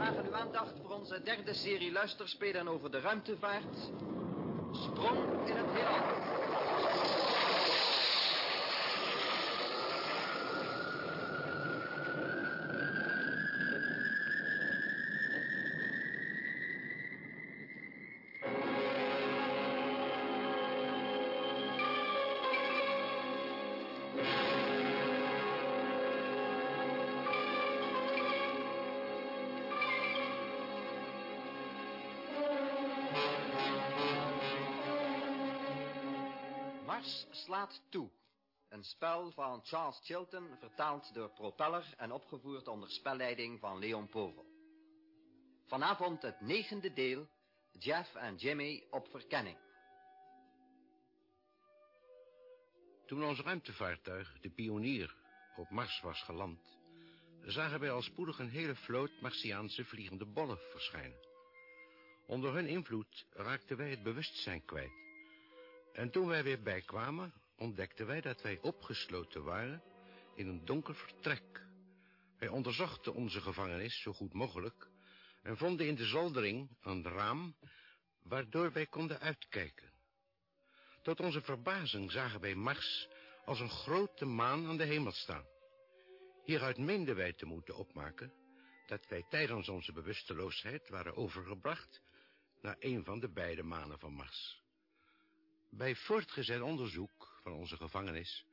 Vragen uw aandacht voor onze derde serie luisterspelen over de ruimtevaart. Sprong in het heelal. Slaat toe. Een spel van Charles Chilton, vertaald door Propeller en opgevoerd onder spelleiding van Leon Povel. Vanavond het negende deel, Jeff en Jimmy op verkenning. Toen ons ruimtevaartuig, de Pionier, op Mars was geland... zagen wij al spoedig een hele vloot Martiaanse vliegende bollen verschijnen. Onder hun invloed raakten wij het bewustzijn kwijt. En toen wij weer bijkwamen, ontdekten wij dat wij opgesloten waren in een donker vertrek. Wij onderzochten onze gevangenis zo goed mogelijk en vonden in de zoldering een raam waardoor wij konden uitkijken. Tot onze verbazing zagen wij Mars als een grote maan aan de hemel staan. Hieruit meenden wij te moeten opmaken dat wij tijdens onze bewusteloosheid waren overgebracht naar een van de beide manen van Mars. Bij voortgezet onderzoek van onze gevangenis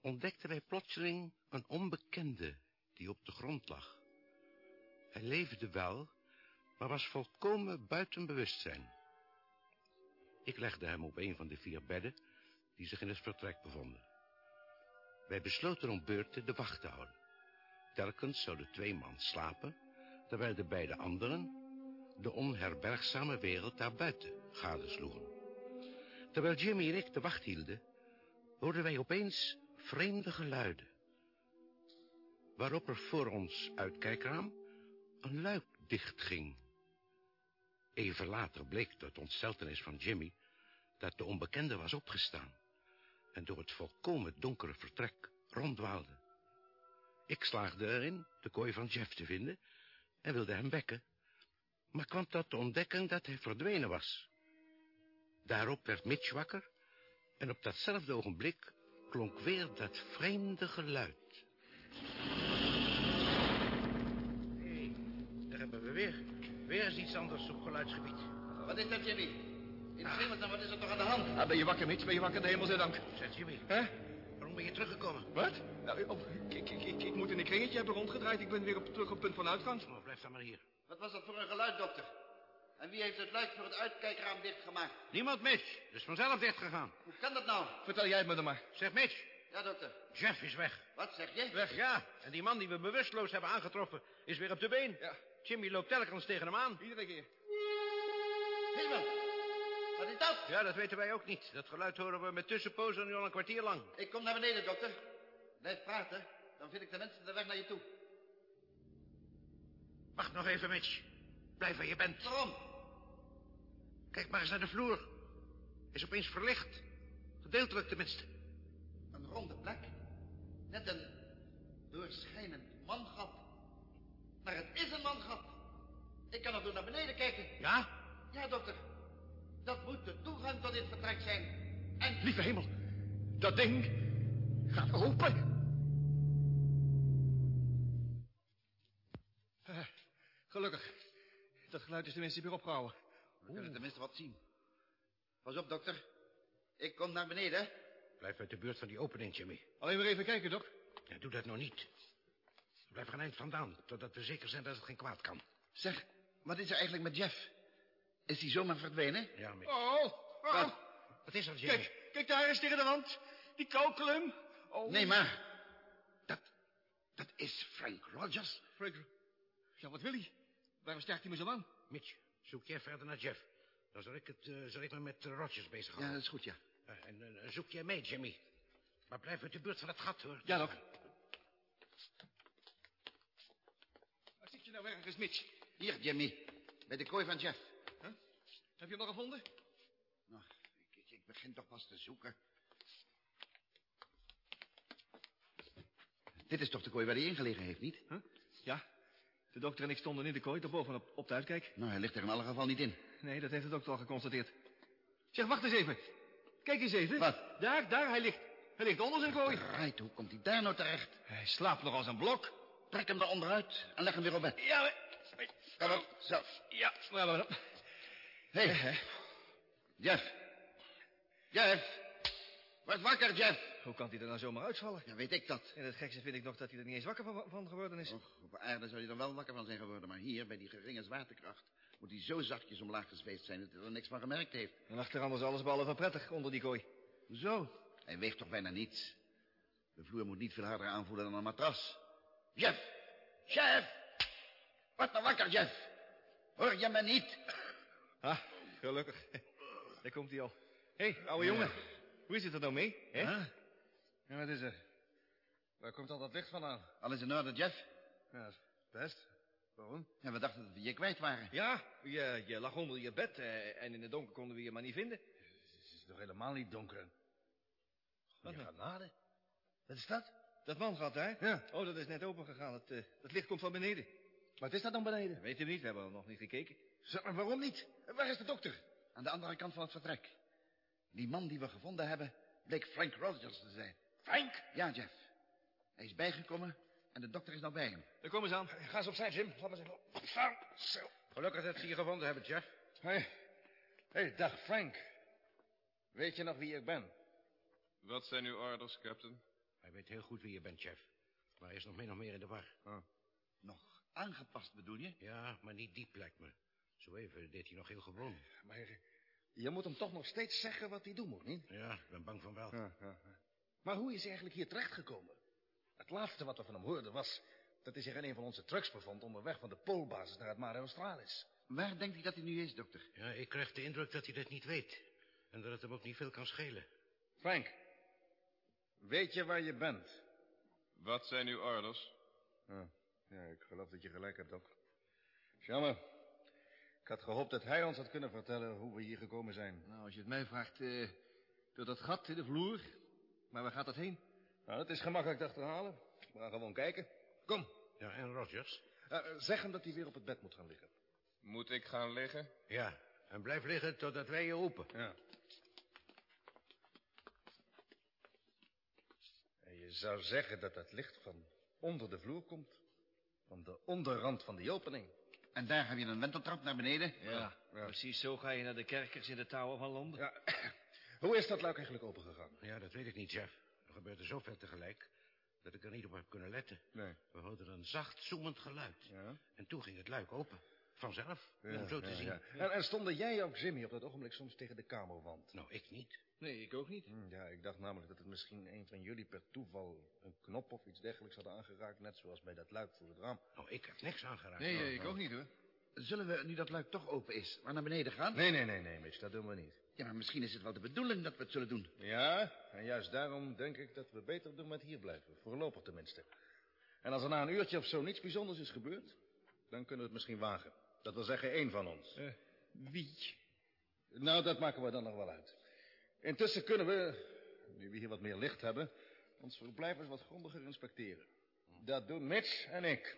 ontdekten wij plotseling een onbekende die op de grond lag. Hij leefde wel, maar was volkomen buiten bewustzijn. Ik legde hem op een van de vier bedden die zich in het vertrek bevonden. Wij besloten om beurten de wacht te houden. Telkens zouden twee man slapen, terwijl de beide anderen de onherbergzame wereld daarbuiten gadesloegen. Terwijl Jimmy en ik de wacht hielden, hoorden wij opeens vreemde geluiden. Waarop er voor ons uitkijkraam een luik dichtging. Even later bleek tot ontsteltenis van Jimmy dat de onbekende was opgestaan en door het volkomen donkere vertrek ronddwaalde. Ik slaagde erin de kooi van Jeff te vinden en wilde hem wekken, maar kwam tot de ontdekking dat hij verdwenen was. Daarop werd Mitch wakker en op datzelfde ogenblik klonk weer dat vreemde geluid. Hé, daar hebben we weer. Weer is iets anders op geluidsgebied. Wat is dat, Jimmy? In hemelsnaam, wat is er toch aan de hand? Ah, ben je wakker, Mitch? Ben je wakker? De hemel zij dank. Zeg, Jimmy, Hè? waarom ben je teruggekomen? Wat? Nou, oh, ik, ik, ik, ik moet in een kringetje hebben rondgedraaid. Ik ben weer op, terug op punt van uitgang. Oh, blijf dan maar hier. Wat was dat voor een geluid, dokter? En wie heeft het luik voor het uitkijkraam dichtgemaakt? Niemand, Mitch. Dus vanzelf dichtgegaan. Hoe kan dat nou? Vertel jij het me dan maar. Zeg, Mitch, Ja, dokter. Jeff is weg. Wat zeg je? Weg. Ja, en die man die we bewusteloos hebben aangetroffen is weer op de been. Ja. Jimmy loopt telkens tegen hem aan. Iedere keer. Hemel! Wat is dat? Ja, dat weten wij ook niet. Dat geluid horen we met tussenpozen nu al een kwartier lang. Ik kom naar beneden, dokter. Blijf praten, dan vind ik tenminste de weg naar je toe. Wacht nog even, Mitch. Blijf waar je bent. Waarom? Kijk maar eens naar de vloer. Is opeens verlicht. Gedeeltelijk tenminste. Een ronde plek. Net een doorschijnend mangat. Maar het is een mangat. Ik kan er door naar beneden kijken. Ja? Ja, dokter. Dat moet de toegang tot dit vertrek zijn. En... Lieve hemel. Dat ding gaat open. Eh, gelukkig. Dat geluid is tenminste weer opgehouden. We kunnen tenminste wat zien. Pas op, dokter. Ik kom naar beneden. Blijf uit de buurt van die opening, Jimmy. Alleen maar even kijken, dok. Ja, doe dat nou niet. Blijf er een eind vandaan, totdat we zeker zijn dat het geen kwaad kan. Zeg, wat is er eigenlijk met Jeff? Is hij zomaar verdwenen? Ja, Mitch. Oh, oh. Wat? Wat is er, Jimmy? Kijk, kijk daar eens tegen de wand. Die kauwklum. Oh. Nee, maar... Dat... Dat is Frank Rogers. Frank. Ja, wat wil hij? Waarom sterkt hij me zo aan? Mitch, zoek jij verder naar Jeff. Dan zal ik, het, eh, zal ik me met uh, Rogers bezighouden. Ja, dat is goed, ja. Eh, en eh, zoek jij mee, Jimmy. Maar blijf uit de buurt van het gat, hoor. Ja, dok. Waar zit je nou ergens, Mitch? Hier, Jimmy. Bij de kooi van Jeff. Huh? Heb je hem al gevonden? Nou, ik, ik, ik begin toch pas te zoeken. Dit is toch de kooi waar hij ingelegen heeft, niet? Huh? Ja. De dokter en ik stonden in de kooi, daarboven op, op de uitkijk. Nou, hij ligt er in alle geval niet in. Nee, dat heeft de dokter al geconstateerd. Zeg, wacht eens even. Kijk eens even. Wat? Daar, daar, hij ligt. Hij ligt onder zijn kooi. Right, hoe komt hij daar nou terecht? Hij slaapt nog als een blok. Trek hem er onderuit en leg hem weer op bed. Ja, maar... Kom op, zo. Ja, maar... maar- Hé, hey. Jeff. Jeff. Word wakker, Jeff. Hoe kan hij er nou zomaar uitvallen? Ja, weet ik dat. En het gekste vind ik nog dat hij er niet eens wakker van, van geworden is. Och, op aarde zou hij er wel wakker van zijn geworden, maar hier, bij die geringe zwaartekracht, moet hij zo zachtjes omlaag gezweefd zijn dat hij er niks van gemerkt heeft. En achteraan was alles behalve prettig onder die kooi. Zo. Hij weegt toch bijna niets. De vloer moet niet veel harder aanvoelen dan een matras. Jeff! Jeff! Word nou wakker, Jeff! Hoor je me niet? Ah, gelukkig. Daar komt hij al. Hé, hey, ouwe jongen. Hoe is het er nou mee? Hè? Ja, wat is er? Waar komt al dat licht vandaan? Alles in orde, Jeff? Ja, best. Waarom? Ja, we dachten dat we je kwijt waren. Ja, je, je lag onder je bed eh, en in het donker konden we je maar niet vinden. Het is nog helemaal niet donker. Wat Goeie nou? genade. Wat is dat? Dat mangat, hè? Ja. Oh, dat is net open gegaan. Het, eh, het licht komt van beneden. Wat is dat dan beneden? Weet je niet, we hebben nog niet gekeken. Zeg, maar waarom niet? Waar is de dokter? Aan de andere kant van het vertrek. Die man die we gevonden hebben, bleek Frank Rogers te zijn. Frank! Ja, Jeff. Hij is bijgekomen en de dokter is nou bij hem. Dan kom eens aan. Ga eens opzij, Jim. Laat eens even opstaan. Zo. Gelukkig dat ze je gevonden hebben, Jeff. Hé, hey, dag Frank. Weet je nog wie ik ben? Wat zijn uw orders, captain? Hij weet heel goed wie je bent, Jeff. Maar hij is nog min of meer in de war. Nog aangepast, bedoel je? Ja, maar niet diep, lijkt me. Zo even deed hij nog heel gewoon. Maar je moet hem toch nog steeds zeggen wat hij doen moet, niet? Ja, ik ben bang van wel. Maar hoe is hij eigenlijk hier terechtgekomen? Het laatste wat we van hem hoorden was... dat hij zich in een van onze trucks bevond... onderweg van de poolbasis naar het Mare Australis. Waar denkt hij dat hij nu is, dokter? Ja, ik krijg de indruk dat hij dat niet weet. En dat het hem ook niet veel kan schelen. Frank, weet je waar je bent? Wat zijn uw orders? Ja, ja, ik geloof dat je gelijk hebt, Doc. Jammer. Ik had gehoopt dat hij ons had kunnen vertellen hoe we hier gekomen zijn. Nou, als je het mij vraagt, eh, door dat gat in de vloer. Maar waar gaat dat heen? Nou, dat is gemakkelijk te achterhalen. We gaan gewoon kijken. Kom, Ja, en Rogers? eh, zeg hem dat hij weer op het bed moet gaan liggen. Moet ik gaan liggen? Ja, en blijf liggen totdat wij je roepen. Ja. En je zou zeggen dat dat licht van onder de vloer komt. Van de onderrand van die opening. En daar heb je een wenteltrap naar beneden. Ja, precies zo ga je naar de kerkers in de touwen van Londen. Ja. Hoe is dat luik eigenlijk opengegaan? Ja, dat weet ik niet, Jeff. Er gebeurde zoveel tegelijk dat ik er niet op heb kunnen letten. Nee. We hoorden een zacht zoemend geluid. Ja? En toen ging het luik open. Vanzelf, om zo te ja, zien. ja. En, en stonden jij ook, Jimmy, op dat ogenblik soms tegen de kamerwand? Nou, ik niet. Nee, ik ook niet. Hm, Ja, ik dacht namelijk dat het misschien een van jullie per toeval een knop of iets dergelijks hadden aangeraakt, net zoals bij dat luik voor het raam. Nou, ik heb niks aangeraakt. Nee, eh, ik ook niet hoor. Zullen we, nu dat luik toch open is, maar naar beneden gaan? Nee, nee, nee, nee, Mitch, dat doen we niet. Ja, maar misschien is het wel de bedoeling dat we het zullen doen. Ja, en juist daarom denk ik dat we beter doen met hier blijven, voorlopig tenminste. En als er na een uurtje of zo niets bijzonders is gebeurd, dan kunnen we het misschien wagen. Dat wil zeggen één van ons. Wie? Nou, dat maken we dan nog wel uit. Intussen kunnen we, nu we hier wat meer licht hebben, ons verblijf eens wat grondiger inspecteren. Dat doen Mitch en ik.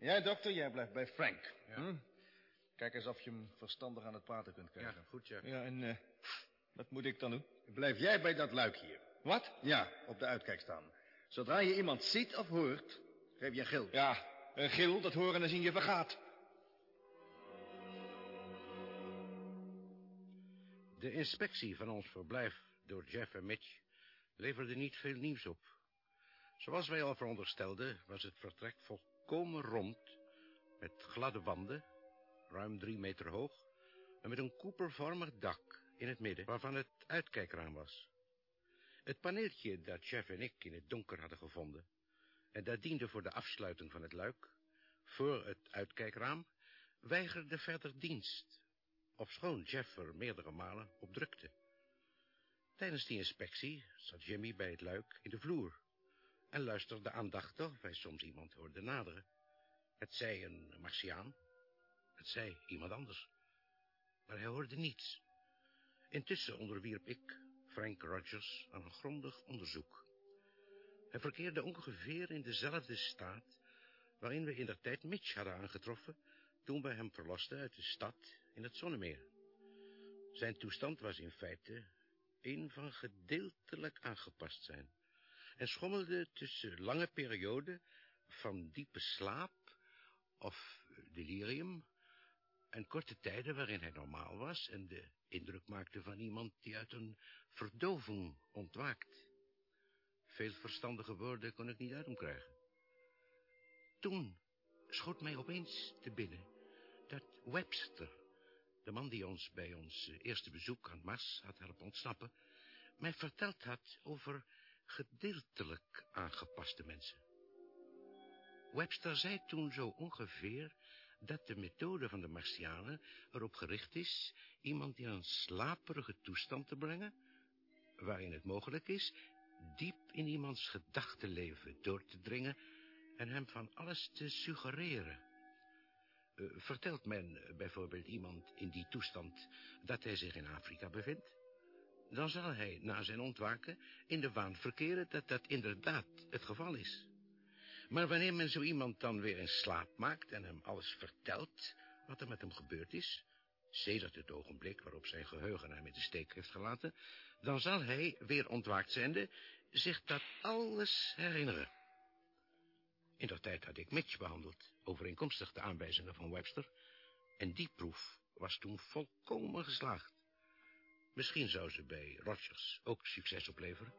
Jij, dokter, jij blijft bij Frank. Hm? Kijk eens of je hem verstandig aan het praten kunt Ja, krijgen. goed, Jeff. Ja, en eh, wat moet ik dan doen? Blijf jij bij dat luik hier. Wat? Ja, op de uitkijk staan. Zodra je iemand ziet of hoort, geef je een gil. Ja, een gil, dat horen en zien je vergaat. De inspectie van ons verblijf door Jeff en Mitch leverde niet veel nieuws op. Zoals wij al veronderstelden, was het vertrek volkomen rond, met gladde wanden, ruim drie meter hoog, en met een koepelvormig dak in het midden, waarvan het uitkijkraam was. Het paneeltje dat Jeff en ik in het donker hadden gevonden, en dat diende voor de afsluiting van het luik, voor het uitkijkraam, weigerde verder dienst ofschoon Jeff er meerdere malen op drukte. Tijdens die inspectie zat Jimmy bij het luik in de vloer en luisterde aandachtig of hij soms iemand hoorde naderen. Het zei een Martiaan, het zei iemand anders, maar hij hoorde niets. Intussen onderwierp ik Frank Rogers aan een grondig onderzoek. Hij verkeerde ongeveer in dezelfde staat waarin we in der tijd Mitch hadden aangetroffen toen we hem verlosten uit de stad in het Zonnemeer. Zijn toestand was in feite een van gedeeltelijk aangepast zijn en schommelde tussen lange perioden van diepe slaap of delirium en korte tijden waarin hij normaal was en de indruk maakte van iemand die uit een verdoving ontwaakt. Veel verstandige woorden kon ik niet uit hem krijgen. Toen schoot mij opeens te binnen dat Webster, de man die ons bij ons eh, eerste bezoek aan Mars had helpen ontsnappen, mij verteld had over gedeeltelijk aangepaste mensen. Webster zei toen zo ongeveer dat de methode van de Martianen erop gericht is iemand in een slaperige toestand te brengen, waarin het mogelijk is diep in iemands gedachtenleven door te dringen en hem van alles te suggereren. Uh, vertelt men bijvoorbeeld iemand in die toestand dat hij zich in Afrika bevindt, dan zal hij na zijn ontwaken in de waan verkeren dat dat inderdaad het geval is. Maar wanneer men zo iemand dan weer in slaap maakt en hem alles vertelt wat er met hem gebeurd is, sedert het ogenblik waarop zijn geheugen hem in de steek heeft gelaten, dan zal hij, weer ontwaakt zijnde, zich dat alles herinneren. In dat tijd had ik Mitch behandeld, overeenkomstig de aanwijzingen van Webster, en die proef was toen volkomen geslaagd. Misschien zou ze bij Rogers ook succes opleveren.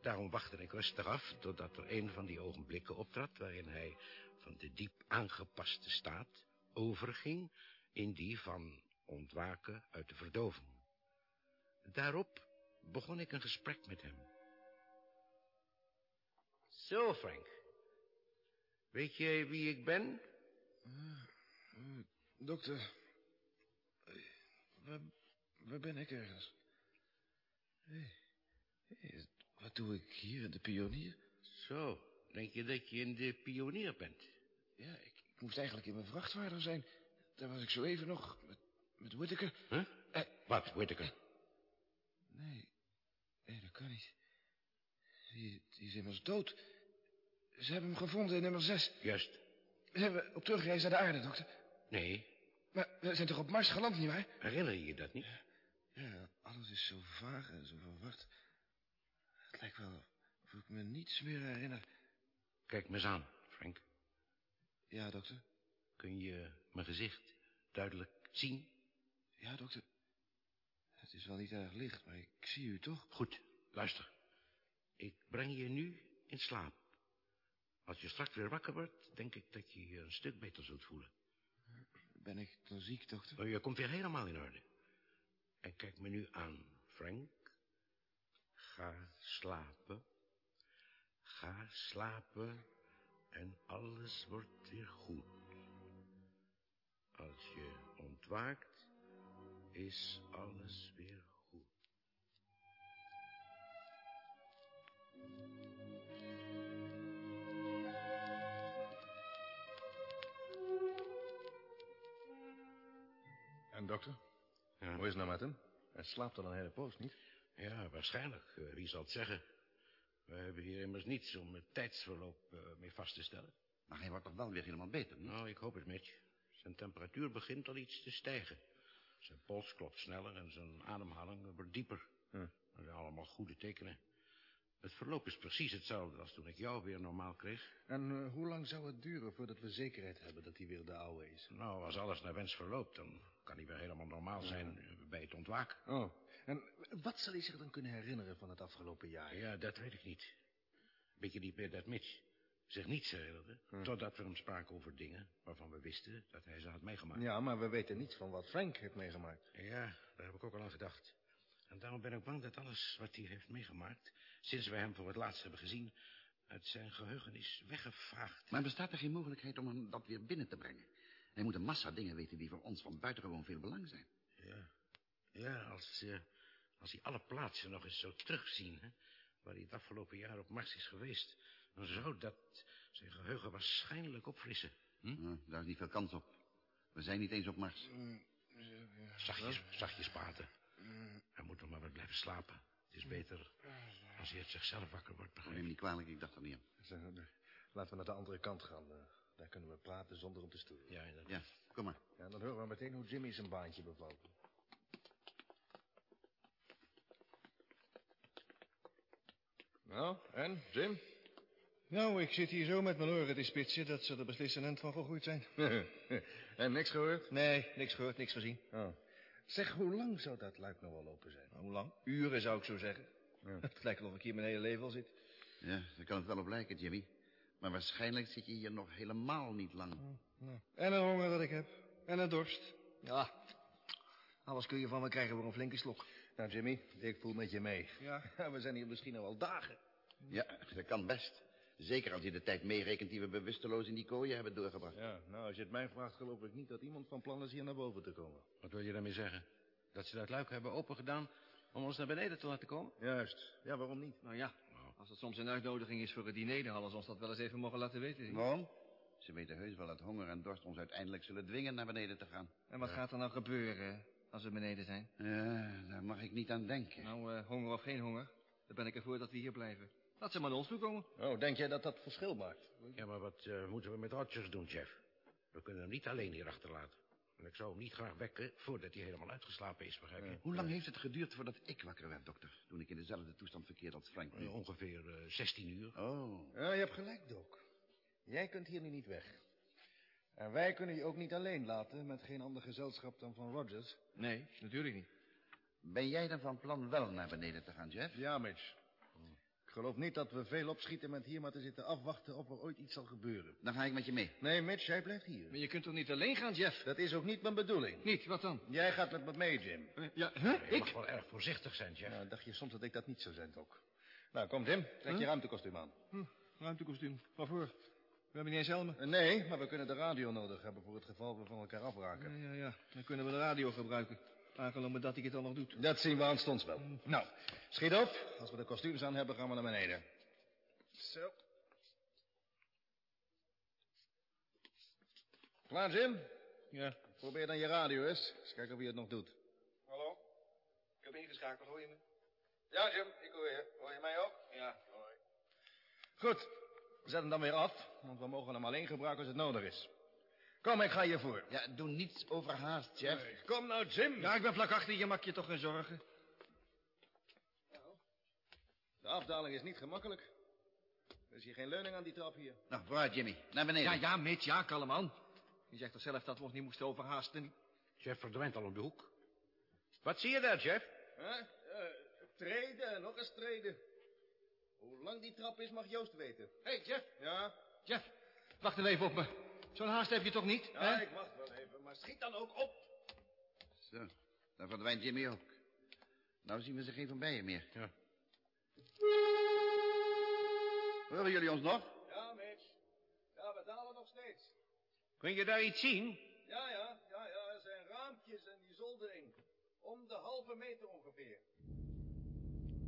Daarom wachtte ik rustig af totdat er een van die ogenblikken optrad... waarin hij van de diep aangepaste staat overging... in die van ontwaken uit de verdoving. Daarop begon ik een gesprek met hem. Zo, Frank. Weet jij wie ik ben? Uh, uh, dokter, waar, waar, ben ik ergens? Hey, hey, wat doe ik hier in de pionier? Zo, denk je dat je in de pionier bent? Ja, ik, ik moest eigenlijk in mijn vrachtwagen zijn. Daar was ik zo even nog met, met Whittaker. Huh? Eh, wat, Whittaker? Nee, nee, dat kan niet. Die, die is immers dood. Ze hebben hem gevonden in nummer 6. Juist. Zijn we op terugreis naar de aarde, dokter? Nee. Maar we zijn toch op Mars geland, nietwaar? Herinner je je dat niet? Ja, alles is zo vaag en zo verward. Het lijkt wel of ik me niets meer herinner. Kijk me eens aan, Frank. Ja, dokter? Kun je mijn gezicht duidelijk zien? Ja, dokter. Het is wel niet erg licht, maar ik zie u toch? Goed, luister. Ik breng je nu in slaap. Als je straks weer wakker wordt, denk ik dat je je een stuk beter zult voelen. Ben ik dan ziek, dokter? Oh, je komt weer helemaal in orde. Kijk me nu aan, Frank. Ga slapen. Ga slapen. En alles wordt weer goed. Als je ontwaakt, is alles weer goed. En dokter? Ja. Hoe is het nou met hem? Hij slaapt al een hele poos, niet? Ja, waarschijnlijk. Uh, wie zal het zeggen? We hebben hier immers niets om het tijdsverloop uh, mee vast te stellen. Maar hij wordt toch wel weer helemaal beter, niet? Nou, ik hoop het, Mitch. Zijn temperatuur begint al iets te stijgen. Zijn pols klopt sneller en zijn ademhaling wordt dieper. Hm. Dat zijn allemaal goede tekenen. Het verloop is precies hetzelfde als toen ik jou weer normaal kreeg. En uh, hoe lang zou het duren voordat we zekerheid hebben dat hij weer de oude is? Nou, als alles naar wens verloopt, dan kan hij weer helemaal normaal zijn ja. bij het ontwaken. Oh, en wat zal hij zich dan kunnen herinneren van het afgelopen jaar? Ja, dat weet ik niet. Weet je niet meer dat Mitch zich niets herinnerde, Hm. totdat we hem spraken over dingen waarvan we wisten dat hij ze had meegemaakt. Ja, maar we weten niets van wat Frank heeft meegemaakt. Ja, daar heb ik ook al aan gedacht. En daarom ben ik bang dat alles wat hij heeft meegemaakt, sinds we hem voor het laatst hebben gezien, uit zijn geheugen is weggevaagd. Maar bestaat er geen mogelijkheid om hem dat weer binnen te brengen? Hij moet een massa dingen weten die voor ons van buitengewoon veel belang zijn. Ja, ja als, uh, als hij alle plaatsen nog eens zou terugzien, hè, waar hij het afgelopen jaar op Mars is geweest, dan zou dat zijn geheugen waarschijnlijk opfrissen. Hm? Daar is niet veel kans op. We zijn niet eens op Mars. Mm, Zachtjes, zachtjes praten. Hij moet nog maar wat blijven slapen. Het is beter als hij uit zichzelf wakker wordt, begrijp Neem niet kwalijk, ik dacht er niet aan. Laten we naar de andere kant gaan. Uh, Daar kunnen we praten zonder om te storen. Ja, inderdaad. Ja, kom maar. Ja, dan horen we meteen hoe Jimmy zijn baantje bevalt. Nou, en, Jim? Nou, ik zit hier zo met mijn oren te spitsen dat ze er beslissend van volgroeid zijn. en niks gehoord? Nee, niks gehoord, niks gezien. Oh. Zeg, hoe lang zou dat luik nog wel open zijn? Hoe lang? Uren zou ik zo zeggen. Ja. Het lijkt wel of ik hier mijn hele leven al zit. Ja, daar kan het wel op lijken, Jimmy. Maar waarschijnlijk zit je hier nog helemaal niet lang. En een honger dat ik heb. En een dorst. Ja, alles kun je van me krijgen voor een flinke slok. Nou, Jimmy, ik voel met je mee. Ja. We zijn hier misschien al wel dagen. Ja, dat kan best. Zeker als je de tijd meerekent die we bewusteloos in die kooien hebben doorgebracht. Ja, nou, als je het mij vraagt, geloof ik niet dat iemand van plan is hier naar boven te komen. Wat wil je daarmee zeggen? Dat ze dat luik hebben opengedaan om ons naar beneden te laten komen? Juist. Ja, waarom niet? Nou ja, als het soms een uitnodiging is voor het diner... dan hadden ze ons dat wel eens even mogen laten weten. Waarom? Ze weten heus wel dat honger en dorst ons uiteindelijk zullen dwingen naar beneden te gaan. En wat gaat er nou gebeuren als we beneden zijn? Ja, daar mag ik niet aan denken. Nou, eh, honger of geen honger, dan ben ik ervoor dat we hier blijven. Laat ze maar naar ons toe komen. Oh, denk jij dat dat verschil maakt? Ja, maar wat eh, moeten we met Rogers doen, Jeff? We kunnen hem niet alleen hier achterlaten. En ik zou hem niet graag wekken voordat hij helemaal uitgeslapen is, begrijp je? Hoe lang heeft het geduurd voordat ik wakker werd, dokter? Toen ik in dezelfde toestand verkeerde als Frank. Eh, ongeveer eh, 16 uur. Oh, Ja, je hebt gelijk, Doc. Jij kunt hier nu niet weg. En wij kunnen je ook niet alleen laten met geen ander gezelschap dan van Rogers. Nee, natuurlijk niet. ben jij dan van plan wel naar beneden te gaan, Jeff? Ja, Mitch. Ik geloof niet dat we veel opschieten met hier maar te zitten afwachten of er ooit iets zal gebeuren. Dan ga ik met je mee. Nee, Mitch, jij blijft hier. Maar je kunt toch niet alleen gaan, Jeff? Dat is ook niet mijn bedoeling. Niet, wat dan? Jij gaat met me mee, Jim. Eh, Ja, huh? Je Ik? mag wel erg voorzichtig zijn, Jeff. Nou, dacht je soms dat ik dat niet zou zijn, Doc. Nou, kom, Jim. Trek je ruimtekostuum aan. Hm, ruimtekostuum. Waarvoor? We hebben niet eens helmen. Eh, Nee, maar we kunnen de radio nodig hebben voor het geval we van elkaar afraken. Ja, ja, ja. Dan kunnen we de radio gebruiken. Aangenomen dat hij het al nog doet. Dat zien we aanstonds wel. Nou, schiet op. Als we de kostuums aan hebben, gaan we naar beneden. Zo. Klaar, Jim? Ja. Probeer dan je radio eens. Eens kijken wie het nog doet. Hallo? Ik heb ingeschakeld, hoor je me? Ja, Jim, ik hoor je. Hoor je mij ook? Ja. Goed. Zet hem dan weer af, want we mogen hem alleen gebruiken als het nodig is. Kom, ik ga je voor. Ja, doe niets overhaast, Jeff. Kom nou, Jim. Ja, ik ben vlak achter je, maak je toch geen zorgen. De afdaling is niet gemakkelijk. Er is hier geen leuning aan die trap hier. Nou, vooruit, Jimmy. Naar beneden. Ja, ja, Mitch, ja, kalm aan. Je zegt toch zelf dat we ons niet moesten overhaasten? Jeff verdwijnt al om de hoek. Wat zie je daar, Jeff? Huh? Eh, treden, nog eens treden. Hoe lang die trap is, mag Joost weten. Hé, hey, Jeff. Ja? Jeff, wacht even op me. Zo'n haast heb je toch niet? Ja, hè? ik wacht wel even, maar schiet dan ook op. Zo, daar verdwijnt Jimmy ook. Nou zien we ze geen van bijen meer. Ja. Horen jullie ons nog? Ja, Mitch. Ja, we dalen nog steeds. Kun je daar iets zien? Ja, ja, ja, ja. Er zijn raampjes en die zoldering. Om de halve meter ongeveer.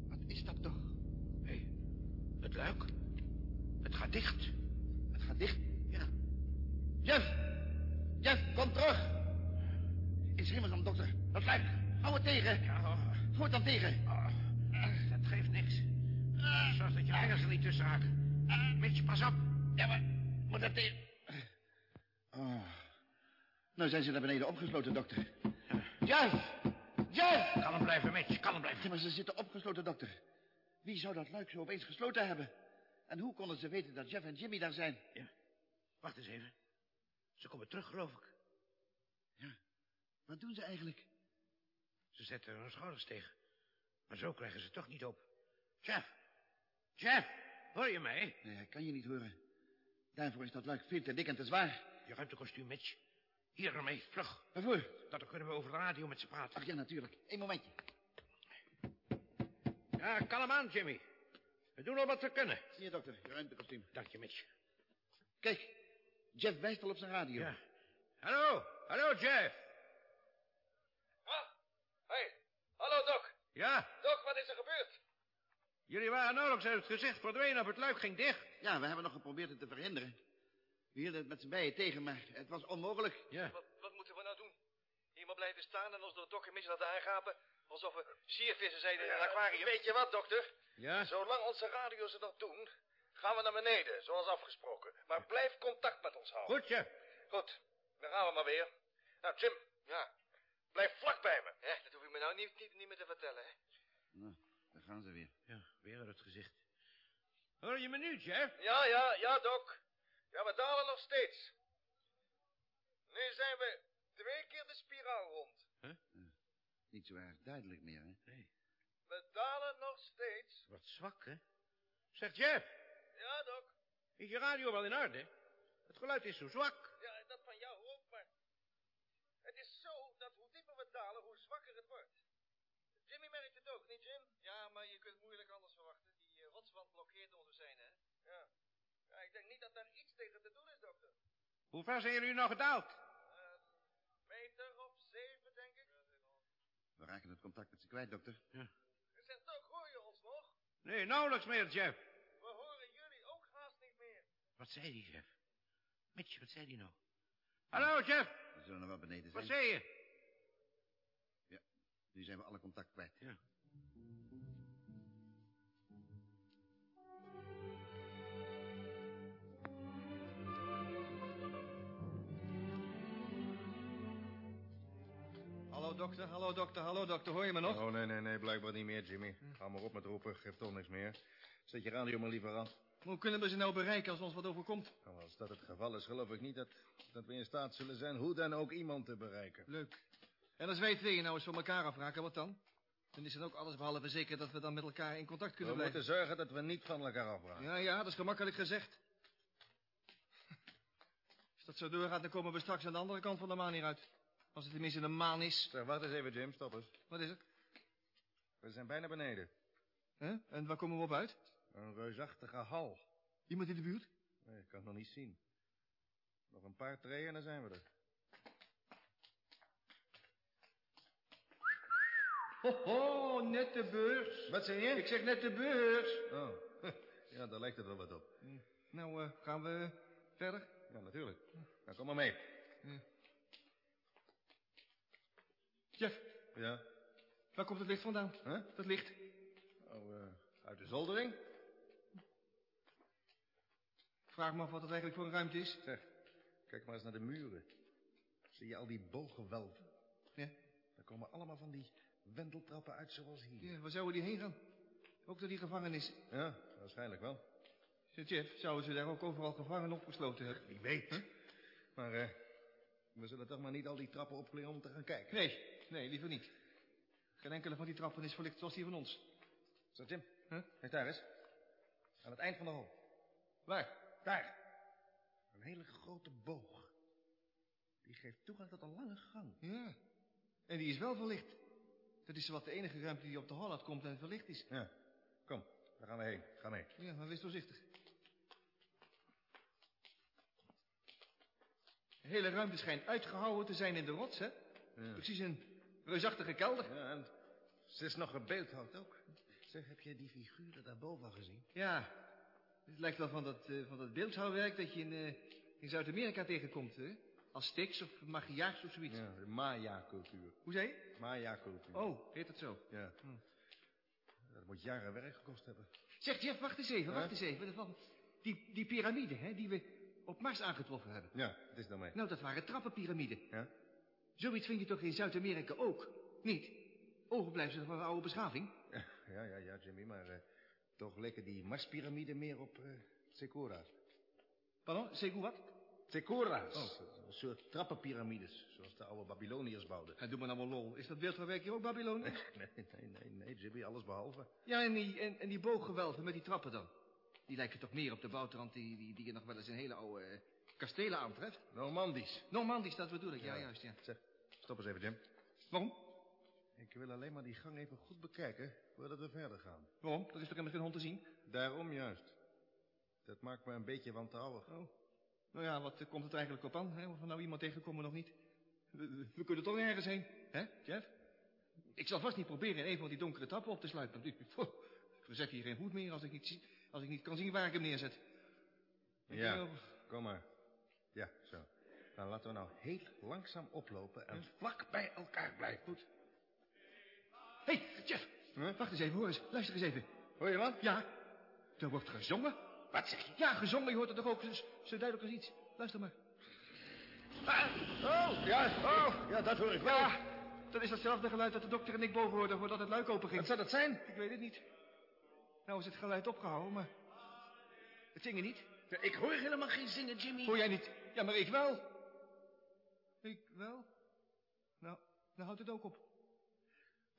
Wat is dat toch? Hé, het luik. Het gaat dicht. Het gaat dicht. Ja. Jeff! Jeff, kom terug! In hemelsnaam, dokter. Dat luik. Hou het tegen. Hou het dan tegen. Oh, dat geeft niks. Zorg dat je vingers er niet tussen raken. Mitch, pas op. Ja, maar... Dat tegen... Oh. Nou zijn ze naar beneden opgesloten, dokter. Jeff! Jeff! Kalm blijven, Mitch. Kalm blijven. Ja, maar ze zitten opgesloten, dokter. Wie zou dat luik zo opeens gesloten hebben? En hoe konden ze weten dat Jeff en Jimmy daar zijn? Wacht eens even. Ze komen terug, geloof ik. Wat doen ze eigenlijk? Ze zetten hun schouders tegen. Maar zo krijgen ze toch niet op. Jeff. Jeff. Hoor je mij? Nee, hij kan je niet horen. Daarvoor is dat luik veel te dik en te zwaar. Je ruimtekostuum, Mitch. Hier ermee, vlug. Waarvoor? Dan kunnen we over de radio met ze praten. Ach ja, natuurlijk. Eén momentje. Ja, kalm aan, Jimmy. We doen al wat we kunnen. Hier, dokter. Je ruimtekostuum. Dank je, Mitch. Kijk, Jeff wijst al op zijn radio. Ja. Hallo, hallo, Jeff. Ah, hey. Hallo, Doc. Ja, Doc, wat is er gebeurd? jullie waren nauwelijks uit het gezicht verdwenen of het luik ging dicht. Ja, we hebben nog geprobeerd het te verhinderen. We hielden het met z'n bijen tegen, maar het was onmogelijk. Ja. Wat, wat moeten we nou doen? Hier maar blijven staan en ons door Dok en Mitch laten aangapen... alsof we siervissen zijn in een aquarium? Weet je wat, dokter? Ja? Zolang onze radio's het nog doen... gaan we naar beneden, zoals afgesproken. Maar blijf contact met ons houden. Goed, chef. Goed, dan gaan we maar weer. Nou, Jim. Ja. Blijf vlak bij me. Ja, dat hoef je me nou niet, niet, niet meer te vertellen, hè. Nou, daar gaan ze weer. Ja, weer uit het gezicht. Hoor je me nu, chef? Ja, ja, ja, Doc. Ja, we dalen nog steeds. Nu zijn we twee keer de spiraal rond. Niet zo erg duidelijk meer, hè? We dalen nog steeds. Wat zwak, hè? Zeg, Jeff, Ja, Doc. is je radio wel in orde? Het geluid is zo zwak. Ja, dat van jou ook, maar... Het is zo dat hoe dieper we dalen, hoe zwakker het wordt. Jimmy merkt het ook, niet Jim? Ja, maar je kunt moeilijk anders verwachten. Die uh, rotswand blokkeert onze zijn, hè? Ja. ja. Ik denk niet dat daar iets tegen te doen is, dokter. Hoe ver zijn jullie nou gedaald? Ehm, meter of zeven, denk ik. We raken het contact met ze kwijt, dokter. Zeg, Doc, hoor je ons nog? Nee, nauwelijks meer, Jeff. We horen jullie ook haast niet meer. Wat zei die, Jeff? Mitch, wat zei die nou? Hallo, Jeff. We zullen nog wel beneden Wat zijn. zei je? Nu zijn we alle contact kwijt. Ja. Hallo dokter, hallo dokter, hallo dokter, hoor je me nog? Oh, nee, nee, nee, blijkbaar niet meer, Jimmy. Ga maar op met roepen, geeft toch niks meer. Zet je radio maar liever aan. Hoe kunnen we ze nou bereiken als ons wat overkomt? Nou, als dat het geval is, geloof ik niet dat, dat we in staat zullen zijn hoe dan ook iemand te bereiken. Leuk. En als wij tweeën nou eens van elkaar afraken, wat dan? Dan is het ook alles behalve zeker dat we dan met elkaar in contact We kunnen blijven. moeten zorgen dat we niet van elkaar afraken. Ja, ja, dat is gemakkelijk gezegd. Als dat zo doorgaat, dan komen we straks aan de andere kant van de maan hieruit. Als het tenminste een maan is. Zeg, wacht eens even, Jim, stop eens. Wat is het? We zijn bijna beneden. Hè? En waar komen we op uit? Een reusachtige hal. Iemand in de buurt? Nee, ik kan het nog niet zien. Nog een paar treden en dan zijn we er. Ho, ho, net de beurs. Wat zei je? Ik zeg net de beurs. Oh, ja, daar lijkt het wel wat op. Nou, eh, gaan we verder? Ja, natuurlijk. Nou, kom maar mee. Jeff, Ja? waar komt het licht vandaan? Huh? Dat licht. Oh, eh, uit de zoldering? Vraag me af wat het eigenlijk voor een ruimte is. Zeg, kijk maar eens naar de muren. Zie je al die booggewelven? Ja. Daar komen allemaal van die wenteltrappen uit zoals hier. Ja, waar zouden die heen gaan? Ook door die gevangenis. Ja, waarschijnlijk wel. Jeff, zouden ze daar ook overal gevangenen opgesloten hebben? Wie weet. Maar eh, we zullen toch maar niet al die trappen opklimmen om te gaan kijken. Nee, nee, liever niet. Geen enkele van die trappen is verlicht zoals die van ons. Zo, Jim. Huh? Kijk daar eens. Aan het eind van de hal. Waar? Daar. Een hele grote boog. Die geeft toegang tot een lange gang. Ja. En die is wel verlicht. Dat is wat de enige ruimte die op de hal uitkomt en verlicht is. Ja. Kom, daar gaan we heen. Ga mee. Ja, maar wees voorzichtig. De hele ruimte schijnt uitgehouwen te zijn in de rots, hè? Ja. Precies een reusachtige kelder. Ja, en ze is nog gebeeldhouwd ook. Zeg, heb je die figuren daarboven al gezien? Ja, het lijkt wel van dat, van dat beeldhouwwerk dat je in, eh, in Zuid-Amerika tegenkomt, hè? Aztecs of Magiaars of zoiets. Ja, de Maya-cultuur. Hoe zei je? Maya-cultuur. Oh, heet dat zo? Ja. Hm. Dat moet jaren werk gekost hebben. Zeg, Jeff, wacht eens even, wacht eens even. Die, die piramide, hè, die we op Mars aangetroffen hebben. Ja, het is nou mee. Nou, dat waren trappenpiramiden. Ja? Zoiets vind je toch in Zuid-Amerika ook? Niet? Overblijfselen van een oude beschaving? Ja, ja, ja, Jimmy, maar eh, toch lekken die Marspyramiden meer op Secora. Pardon, Segu wat? Secora's. Oh. Een soort trappenpyramides, zoals de oude Babyloniërs bouwden. Ja, doe maar nou wel lol. Is dat beeldhouwwerk hier ook Babylonisch? Nee, nee, nee, nee, Jimmy, alles behalve. ja, en die, en, en die booggewelven met die trappen dan? Die lijken toch meer op de bouwtrand die, die, die je nog wel eens in hele oude eh, kastelen aantreft? Normandisch. Normandisch, dat bedoel ik. Ja, Ja. juist, ja. Zeg, stop eens even, Jim. Waarom? Ik wil alleen maar die gang even goed bekijken voordat we verder gaan. Waarom? Er is toch helemaal geen hond te zien? Daarom juist. Dat maakt me een beetje wantrouwig. Oh. Nou ja, wat eh, komt het eigenlijk op aan? Hè? Of we nou iemand tegenkomen nog niet? We, kunnen toch ergens heen, hè, Jeff? Ik zal vast niet proberen in een van die donkere trappen op te sluipen. u- We zetten hier geen hoed meer als ik niet, zie, als ik niet kan zien waar ik hem neerzet. Ik Ja. niet Kom maar. Ja, zo. Nou, laten we nou heel langzaam oplopen en vlak bij elkaar blijven. Goed. Hé, hey, Jeff! Huh? Wacht eens even, hoor eens. Luister eens even. Hoor je wat? Ja, er wordt gezongen. Wat zeg je? Ja, gezongen, je hoort het toch ook zo, zo duidelijk als iets. Luister maar. Ah, oh, ja, oh, ja, dat hoor ik wel. Ja, dat is hetzelfde geluid dat de dokter en ik boven hoorden voordat het luik open ging. Wat zou dat zijn? Ik weet het niet. Nou is het geluid opgehouden, maar... Het zingen niet. Ja, ik hoor helemaal geen zingen, Jimmy. Hoor jij niet? Ja, maar ik wel. Ik wel? Nou, dan houdt het ook op.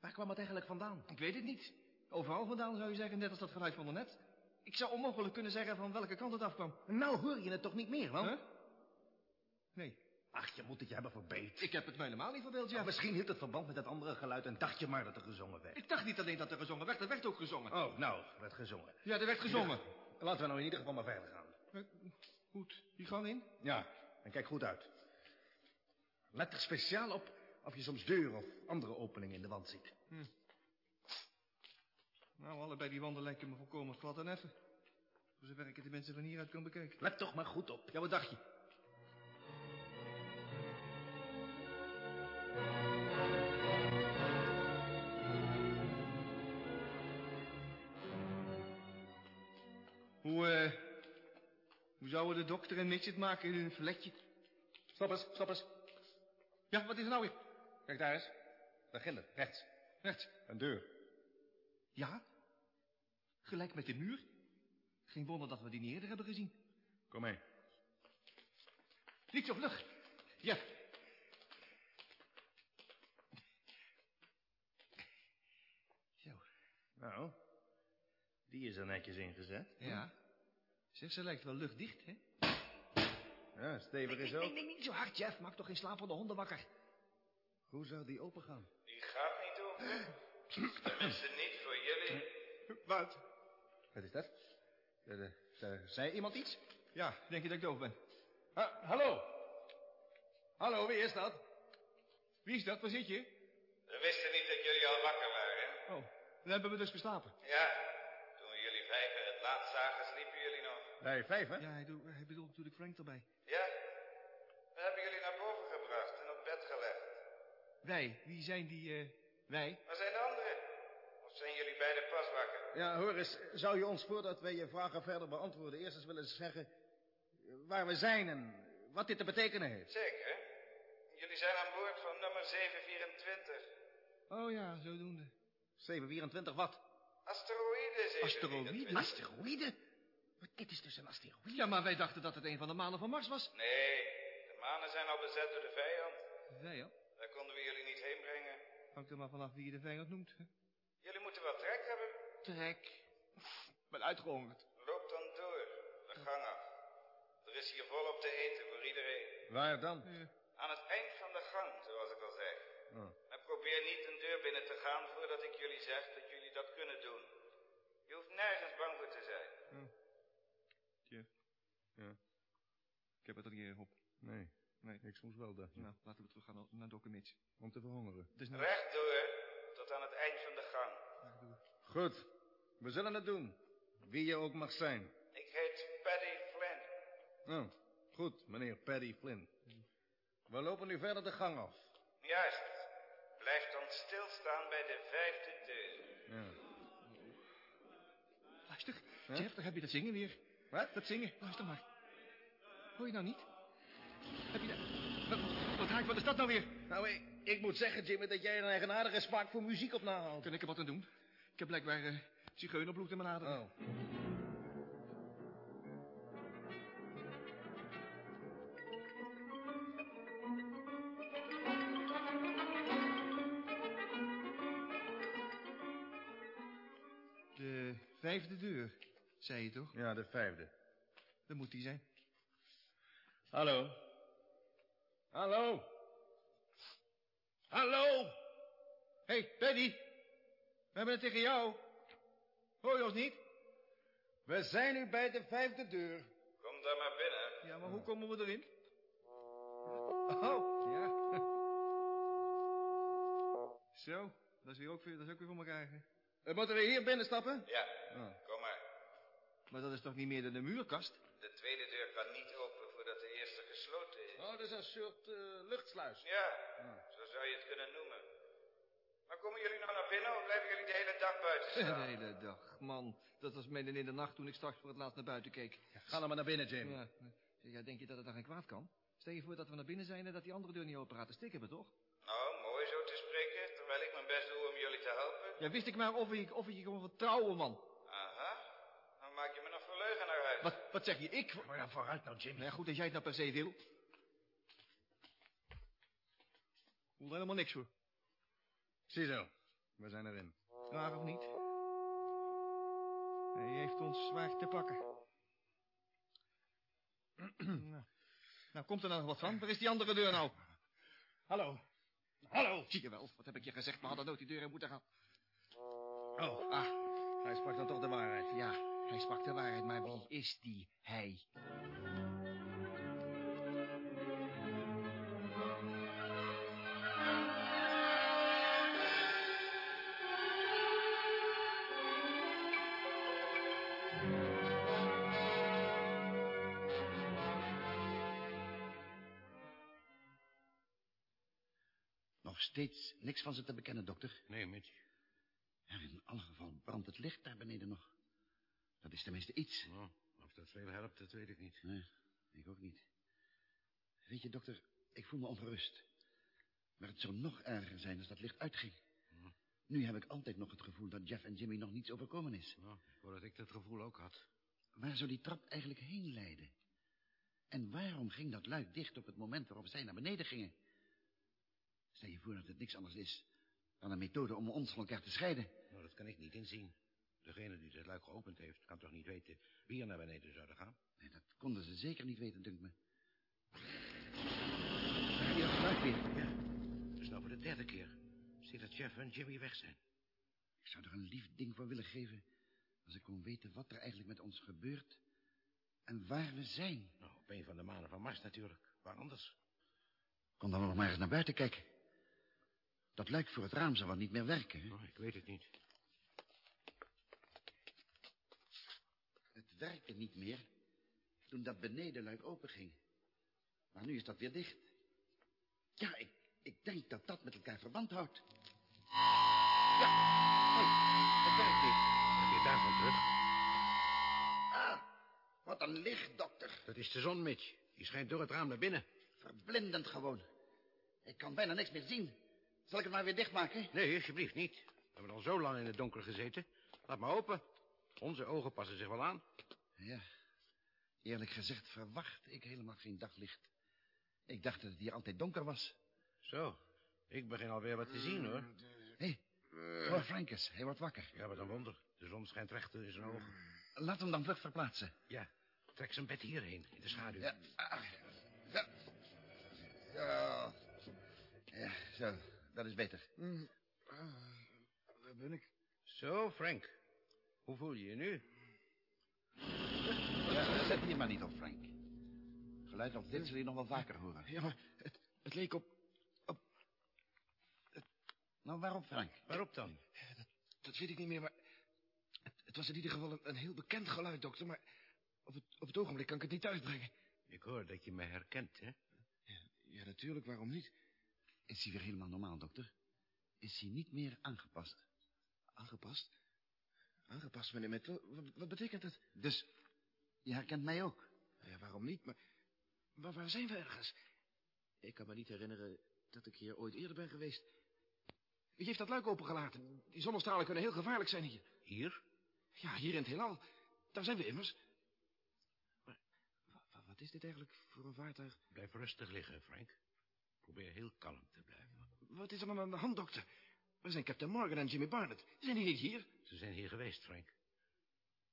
Waar kwam het eigenlijk vandaan? Ik weet het niet. Overal vandaan zou je zeggen, net als dat geluid van net. Ik zou onmogelijk kunnen zeggen van welke kant het afkwam. Nou hoor je het toch niet meer, man? Huh? Nee, Ach, je moet het je hebben verbeet. ik heb het me helemaal niet verbeeld, ja. Ja, misschien hield het verband met dat andere geluid en dacht je maar dat er gezongen werd. Ik dacht niet alleen dat er gezongen werd, er werd ook gezongen. Oh, nou, er werd gezongen. Ja, er werd gezongen. Laten we nou in ieder geval maar verder gaan. Eh, Goed, die gang in. Ja, en kijk goed uit. Let er speciaal op of je soms deuren of andere openingen in de wand ziet. Nou, allebei die wanden lijken me volkomen glad en effen. Voor zover ik het de mensen van hieruit kan bekijken. Let toch maar goed op. Ja, wat dacht je? Hoe, eh... Hoe zouden de dokter en Mitch het maken in hun vletje? Stop eens, stop eens. Ja, wat is er nou weer? Kijk daar eens. Daar ginder, rechts. Rechts. Een deur. Ja? Gelijk met de muur? Geen wonder dat we die niet eerder hebben gezien. Kom mee. Niet zo vlug. Ja. Zo. Nou, die is er netjes ingezet. Ja. Zeg, ze lijkt wel luchtdicht, hè? Ja, stevig is Nee, ook. nee, niet zo hard, Jeff. Maak toch geen slapende honden wakker. Hoe zou die opengaan? Die gaat niet open. Tenminste niet voor jullie. Wat? Wat is dat? Eh, eh, eh, zei iemand iets? Ja, denk je dat ik doof ben? Ah, hallo? Hallo, wie is dat? Wie is dat? Waar zit je? We wisten niet dat jullie al wakker waren. Oh, dan hebben we dus geslapen. Ja, toen we jullie vijven het laatst zagen, sliepen jullie nog. Nee, vijf, hè? Ja, hij bedoelt natuurlijk Frank erbij. Ja, we hebben jullie naar boven gebracht en op bed gelegd. Wij, wie zijn die, eh, wij? Waar zijn de anderen? Of zijn jullie beiden pas wakker? Ja, hoor eens, zou je ons voordat wij je vragen verder beantwoorden... eerst eens willen zeggen eh, waar we zijn en wat dit te betekenen heeft? Zeker. Jullie zijn aan boord van nummer 724. Oh ja, zodoende. 724 wat? Asteroïde 724. Asteroïde? Asteroïde? Maar dit is dus een asteroïde. Ja, maar wij dachten dat het een van de manen van Mars was. Nee, de manen zijn al bezet door de vijand. Wij, ja. Daar konden we jullie niet heen brengen. Hangt er maar vanaf wie je de vijand noemt. hè. Jullie moeten wel trek hebben. Trek. ben uitgehongerd. Loop dan door, de gang af. Er is hier volop te eten voor iedereen. Waar dan? Aan het eind van de gang, zoals ik al zei. Oh. En probeer niet een deur binnen te gaan voordat ik jullie zeg dat jullie dat kunnen doen. Je hoeft nergens bang voor te zijn. ik heb het er niet erg op. Nee, Nee. ik soms wel dacht. Nou, laten we teruggaan naar Dokke Mitch. Om te verhongeren. Het is nou... Rechtdoor, tot aan het eind van de gang. Goed, we zullen het doen. Wie je ook mag zijn. Ik heet Paddy Flynn. Oh, goed, meneer Paddy Flynn. We lopen nu verder de gang af. Juist. Blijf dan stilstaan bij de vijfde deur. Ja. Luister, Huh? Jeff, daar heb je dat zingen weer. Wat? Dat zingen, luister maar. Hoor je nou niet? Heb je dat... Wat, wat, haak, wat is dat nou weer? Nou, ik, ik moet zeggen, Jimmy, dat jij een eigenaardige smaak voor muziek op nahoudt. Kan ik er wat aan doen? Ik heb blijkbaar uh, zigeunerbloed in mijn aderen. Oh. De vijfde deur, zei je toch? Ja, de vijfde. Dat moet die zijn. Hallo? Hallo? Hallo? Hé, hey, Paddy. We hebben het tegen jou. Hoor je ons niet? We zijn nu bij de vijfde deur. Kom dan maar binnen. Ja, maar hoe komen we erin? Oh, ja. Zo, dat is, weer ook, weer- dat is ook weer voor elkaar. hè? Uh, moeten we hier binnen stappen? Ja, Oh. kom maar. Maar dat is toch niet meer dan een muurkast? De tweede deur kan niet open voordat de eerste gesloten is. Oh, dat is een soort eh, luchtsluis. Ja, zo zou je het kunnen noemen. Maar komen jullie nou naar binnen of blijven jullie de hele dag buiten De staan? hele dag, man. Dat was midden in de nacht toen ik straks voor het laatst naar buiten keek. Ga dan maar naar binnen, Jim. Ja, ja, denk je dat het dan geen kwaad kan? Stel je voor dat we naar binnen zijn en dat die andere deur niet open gaat. Stikken we toch? Nou, mooi zo te spreken, terwijl ik mijn best doe om jullie te helpen. Ja, wist ik maar of ik, of ik je kon vertrouwen, man. Aha, dan maak je me nog voor leugenaar uit. Wat, wat zeg je? Ik? Maar ja, vooruit nou, Jim. Nou ja, goed, als jij het nou per se wil. Voel helemaal niks hoor. Ziezo, we zijn erin. Waar of niet? Hij heeft ons zwaar te pakken. nou. nou, komt er nou nog wat van? Waar is die andere deur nou? Hallo. Hallo. Zie je wel, wat heb ik je gezegd? We hadden nooit die deur in moeten gaan. Oh, ah. Hij sprak dan toch de waarheid. Ja, hij sprak de waarheid, maar wie is die hij? Steeds niks van ze te bekennen, dokter. Nee, Mitch. Ja, in alle geval brandt het licht daar beneden nog. Dat is tenminste iets. Nou, of dat veel helpt, dat weet ik niet. Nee, ik ook niet. Weet je, dokter, ik voel me ongerust. Maar het zou nog erger zijn als dat licht uitging. Nu heb ik altijd nog het gevoel dat Jeff en Jimmy nog niets overkomen is. Nou, ik hoor dat ik dat gevoel ook had. Waar zou die trap eigenlijk heen leiden? En waarom ging dat luik dicht op het moment waarop zij naar beneden gingen? Stel je voor dat het niks anders is dan een methode om ons van elkaar te scheiden. Nou, dat kan ik niet inzien. Degene die het luik geopend heeft, kan toch niet weten wie er naar beneden zouden gaan? Nee, dat konden ze zeker niet weten, dunkt me. Daar heb je dat geluid weer. Ja, is nou voor de derde keer. Zie dat Jeff en Jimmy weg zijn. Ik zou er een lief ding voor willen geven... als ik kon weten wat er eigenlijk met ons gebeurt... en waar we zijn. Nou, op een van de manen van Mars natuurlijk. Waar anders? Kom dan nog maar eens naar buiten kijken. Dat luik voor het raam zou wel niet meer werken. Hè? Nou, ik weet het niet. Het werkte niet meer toen dat benedenluik openging. Maar nu is dat weer dicht. Ja, ik, ik denk dat dat met elkaar verband houdt. Ja, hoi, het werkt weer. Heb je daarvan terug? Ah, wat een licht, dokter. Dat is de zon, Mitch. Die schijnt door het raam naar binnen. Verblindend gewoon. Ik kan bijna niks meer zien. Zal ik het maar weer dichtmaken? Nee, alsjeblieft niet. We hebben al zo lang in het donker gezeten. Laat maar open. Onze ogen passen zich wel aan. Ja, eerlijk gezegd verwacht ik helemaal geen daglicht. Ik dacht dat het hier altijd donker was. Zo, ik begin alweer wat te zien, hoor. Hé, hey, Frankus, hij wordt wakker. Ja, wat een wonder. De zon schijnt recht in zijn ogen. Laat hem dan vlug verplaatsen. Ja, trek zijn bed hierheen, in de schaduw. Ja, ah, ja. Ja. ja, zo, dat is beter. Waar ben ik? Zo, Frank. Hoe voel je je nu? Ja, zet hier maar niet op, Frank. Geluid als dit zul je nog wel vaker horen. Ja, maar het, het leek op... Nou, waarom, Frank? Waarop dan? Dat weet ik niet meer, maar... Het, het was in ieder geval een, een heel bekend geluid, dokter, maar... Op het, op het ogenblik kan ik het niet uitbrengen. Ik hoor dat je me herkent, hè? Ja, natuurlijk, waarom niet? Is hij weer helemaal normaal, dokter? Is hij niet meer aangepast? Aangepast? Aangepast, meneer Met. Wat, wat betekent dat? Dus, je herkent mij ook? Ja, waarom niet, maar... Maar waar zijn we ergens? Ik kan me niet herinneren dat ik hier ooit eerder ben geweest. Wie heeft dat luik opengelaten? Die zonnestralen kunnen heel gevaarlijk zijn hier. Hier? Ja, hier in het heelal. Daar zijn we immers. Maar wa- wa- wat is dit eigenlijk voor een vaartuig? Blijf rustig liggen, Frank. Probeer heel kalm te blijven. Wat is er dan aan de hand, dokter? Waar zijn Captain Morgan en Jimmy Barnett? Zijn die niet hier? Ze zijn hier geweest, Frank.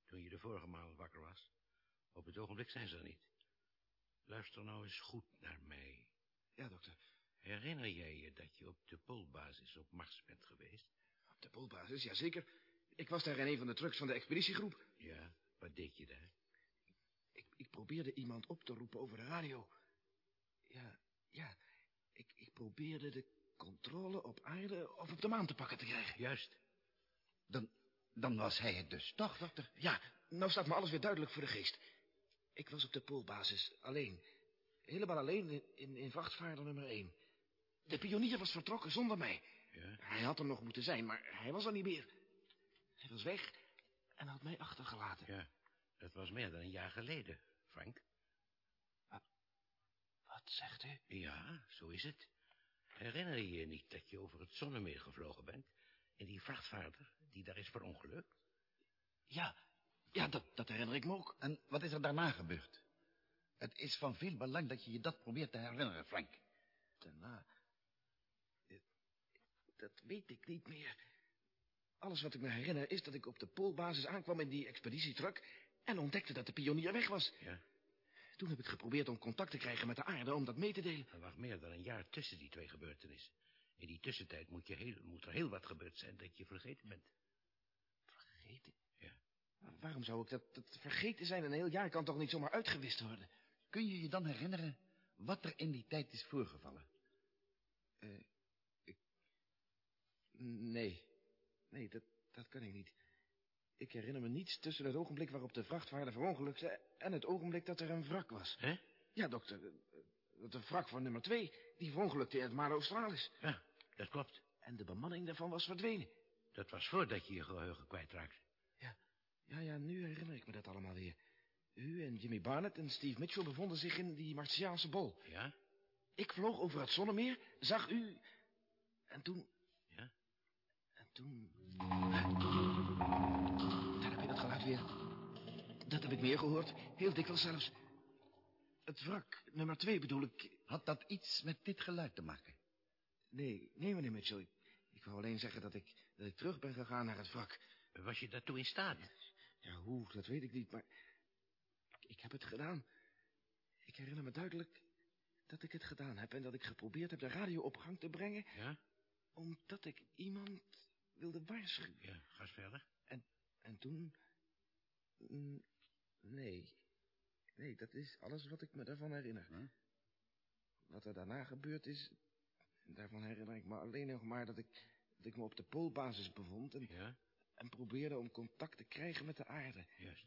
Toen je de vorige maal wakker was. Op het ogenblik zijn ze er niet. Luister nou eens goed naar mij. Ja, dokter. Herinner jij je dat je op de poolbasis op Mars bent geweest? Op de poolbasis, jazeker. Ik was daar in een van de trucks van de expeditiegroep. Ja, wat deed je daar? Ik, ik probeerde iemand op te roepen over de radio. Ja, ja. Ik, ik probeerde de controle op aarde of op de maan te pakken te krijgen. Juist. Dan, dan was hij het dus toch, dokter? Ja, nou staat me alles weer duidelijk voor de geest. Ik was op de poolbasis, alleen. Helemaal alleen in, in, in vrachtvaarder nummer 1. De pionier was vertrokken zonder mij. Ja? Hij had er nog moeten zijn, maar hij was er niet meer. Hij was weg en had mij achtergelaten. Ja, dat was meer dan een jaar geleden, Frank. Zegt u? Ja, zo is het. Herinner je je niet dat je over het Zonnemeer gevlogen bent? En die vrachtvaarder, die daar is verongelukt? Ja, ja dat, dat herinner ik me ook. En wat is er daarna gebeurd? Het is van veel belang dat je je dat probeert te herinneren, Frank. Daarna... eh, Dat weet ik niet meer. Alles wat ik me herinner is dat ik op de poolbasis aankwam in die expeditietruck... en ontdekte dat de pionier weg was. Ja. Toen heb ik geprobeerd om contact te krijgen met de aarde om dat mee te delen. Er lag meer dan een jaar tussen die twee gebeurtenissen. In die tussentijd moet, je heel, moet er heel wat gebeurd zijn dat je vergeten bent. Vergeten? Ja. Maar waarom zou ik dat, dat vergeten zijn? Een heel jaar kan toch niet zomaar uitgewist worden? Kun je je dan herinneren wat er in die tijd is voorgevallen? Nee. Nee, dat, dat kan ik niet. Ik herinner me niets tussen het ogenblik waarop de vrachtvaarder verongelukte... en het ogenblik dat er een wrak was. Hè? Ja, dokter. Dat de wrak van nummer twee, die verongelukte in het Mare Australis. Ja, dat klopt. En de bemanning daarvan was verdwenen. Dat was voordat je je geheugen kwijtraakte. Ja, ja, nu herinner ik me dat allemaal weer. U en Jimmy Barnett en Steve Mitchell bevonden zich in die Martiaanse bol. Ja? Ik vloog over het zonnemeer, zag u... En toen... Ja? En toen... Dat geluid weer. Dat heb ik meer gehoord. Heel dikwijls zelfs. Het wrak, nummer twee bedoel ik. Had dat iets met dit geluid te maken? Nee, nee, meneer Mitchell. Ik, ik wou alleen zeggen dat ik, dat ik terug ben gegaan naar het wrak. Was je daartoe in staat? Ja, hoe, dat weet ik niet, maar... Ik heb het gedaan. Ik herinner me duidelijk dat ik het gedaan heb... en dat ik geprobeerd heb de radio op gang te brengen... Ja? omdat ik iemand wilde waarschuwen. Ja, ga eens verder. En toen... Nee. Nee, dat is alles wat ik me daarvan herinner. Huh? Wat er daarna gebeurd is... Daarvan herinner ik me alleen nog maar dat ik, dat ik me op de poolbasis bevond... En, Ja? en probeerde om contact te krijgen met de aarde. Juist.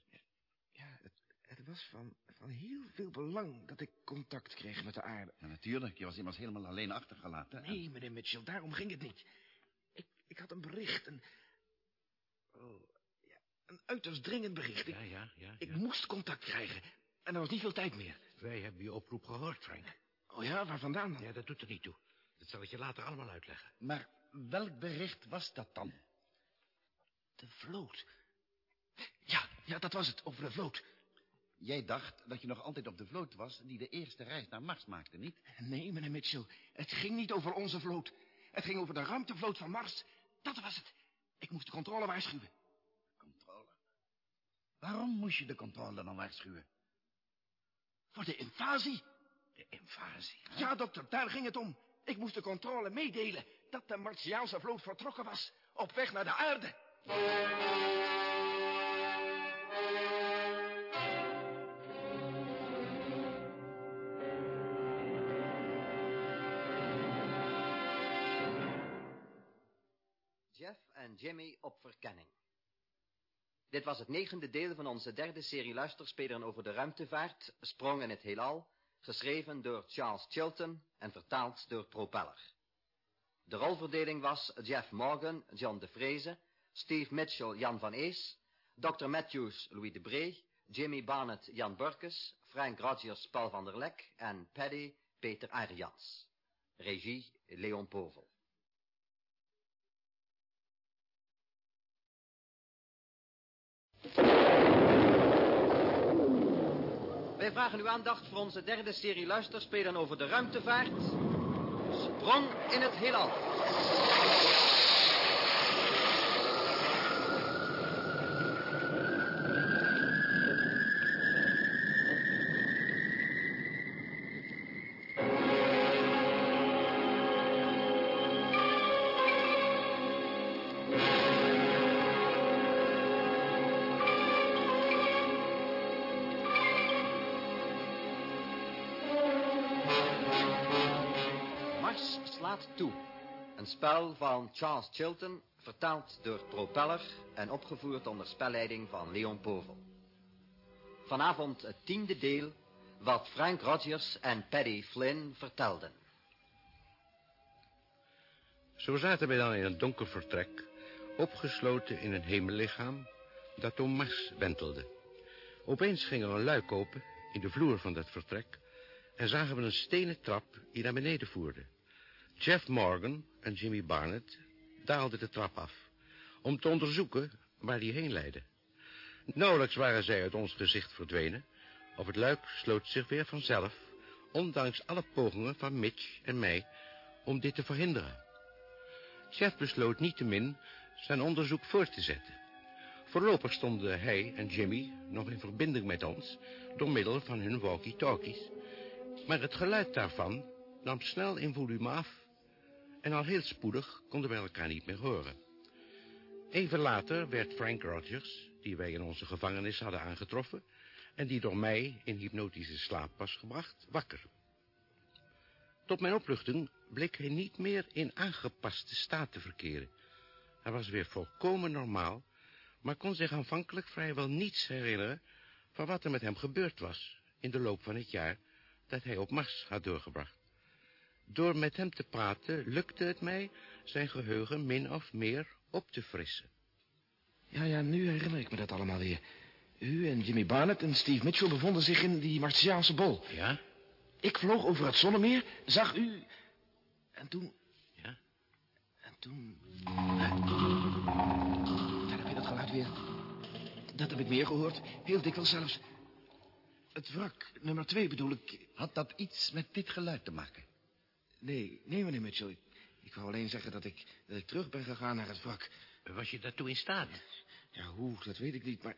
Ja, het, het was van, van heel veel belang dat ik contact kreeg met de aarde. Ja, natuurlijk. Je was immers helemaal alleen achtergelaten. Nee, meneer Mitchell, daarom ging het niet. Ik, ik had een bericht, een... Oh, een uiterst dringend bericht. Ik, Ja, ja, ja. ik ja. moest contact krijgen. En er was niet veel tijd meer. Wij hebben je oproep gehoord, Frank. Oh ja, waar vandaan dan? Ja, dat doet er niet toe. Dat zal ik je later allemaal uitleggen. Maar welk bericht was dat dan? De vloot. Ja, ja, dat was het, over de vloot. Jij dacht dat je nog altijd op de vloot was... die de eerste reis naar Mars maakte, niet? Nee, meneer Mitchell, het ging niet over onze vloot. Het ging over de ruimtevloot van Mars. Dat was het. Ik moest de controle waarschuwen. Waarom moest je de controle dan waarschuwen? Voor de invasie. De invasie. Ja, dokter, daar ging het om. Ik moest de controle meedelen dat de Martiaanse vloot vertrokken was. Op weg naar de aarde. Jeff en Jimmy op verkenning. Dit was het negende deel van onze derde serie luisterspelen over de ruimtevaart, Sprong in het heelal, geschreven door Charles Chilton en vertaald door Propeller. De rolverdeling was Jeff Morgan, John de Vreese, Steve Mitchell, Jan van Ees, Dr. Matthews, Louis de Bree, Jimmy Barnett, Jan Burkes, Frank Rogers, Paul van der Lek en Paddy, Peter Arians. Regie, Leon Povel. Wij vragen uw aandacht voor onze derde serie luisterspelen over de ruimtevaart. Sprong in het heelal. Een spel van Charles Chilton, vertaald door Propeller en opgevoerd onder spelleiding van Leon Povel. Vanavond het tiende deel, wat Frank Rogers en Paddy Flynn vertelden. Zo zaten wij dan in een donker vertrek, opgesloten in een hemellichaam dat om Mars wentelde. Opeens ging er een luik open in de vloer van dat vertrek en zagen we een stenen trap die naar beneden voerde. Jeff Morgan en Jimmy Barnett daalden de trap af om te onderzoeken waar die heen leidde. Nauwelijks waren zij uit ons gezicht verdwenen of het luik sloot zich weer vanzelf, ondanks alle pogingen van Mitch en mij om dit te verhinderen. Jeff besloot niettemin zijn onderzoek voort te zetten. Voorlopig stonden hij en Jimmy nog in verbinding met ons door middel van hun walkie-talkies. Maar het geluid daarvan nam snel in volume af en al heel spoedig konden wij elkaar niet meer horen. Even later werd Frank Rogers, die wij in onze gevangenis hadden aangetroffen... en die door mij in hypnotische slaap was gebracht, wakker. Tot mijn opluchting bleek hij niet meer in aangepaste staat te verkeren. Hij was weer volkomen normaal, maar kon zich aanvankelijk vrijwel niets herinneren... van wat er met hem gebeurd was in de loop van het jaar dat hij op Mars had doorgebracht. Door met hem te praten lukte het mij zijn geheugen min of meer op te frissen. Ja, ja, nu herinner ik me dat allemaal weer. U en Jimmy Barnett en Steve Mitchell bevonden zich in die Martiaanse bol. Ja? Ik vloog over het zonnemeer, zag u... En toen... Ja? En toen... Daar heb je dat geluid weer. Dat heb ik meer gehoord. Heel dikwijls zelfs. Het wrak, nummer twee bedoel ik. Had dat iets met dit geluid te maken? Nee, nee, meneer Mitchell. Ik, ik wou alleen zeggen dat ik, dat ik terug ben gegaan naar het wrak. Was je daartoe in staat? Ja, hoe, dat weet ik niet, maar...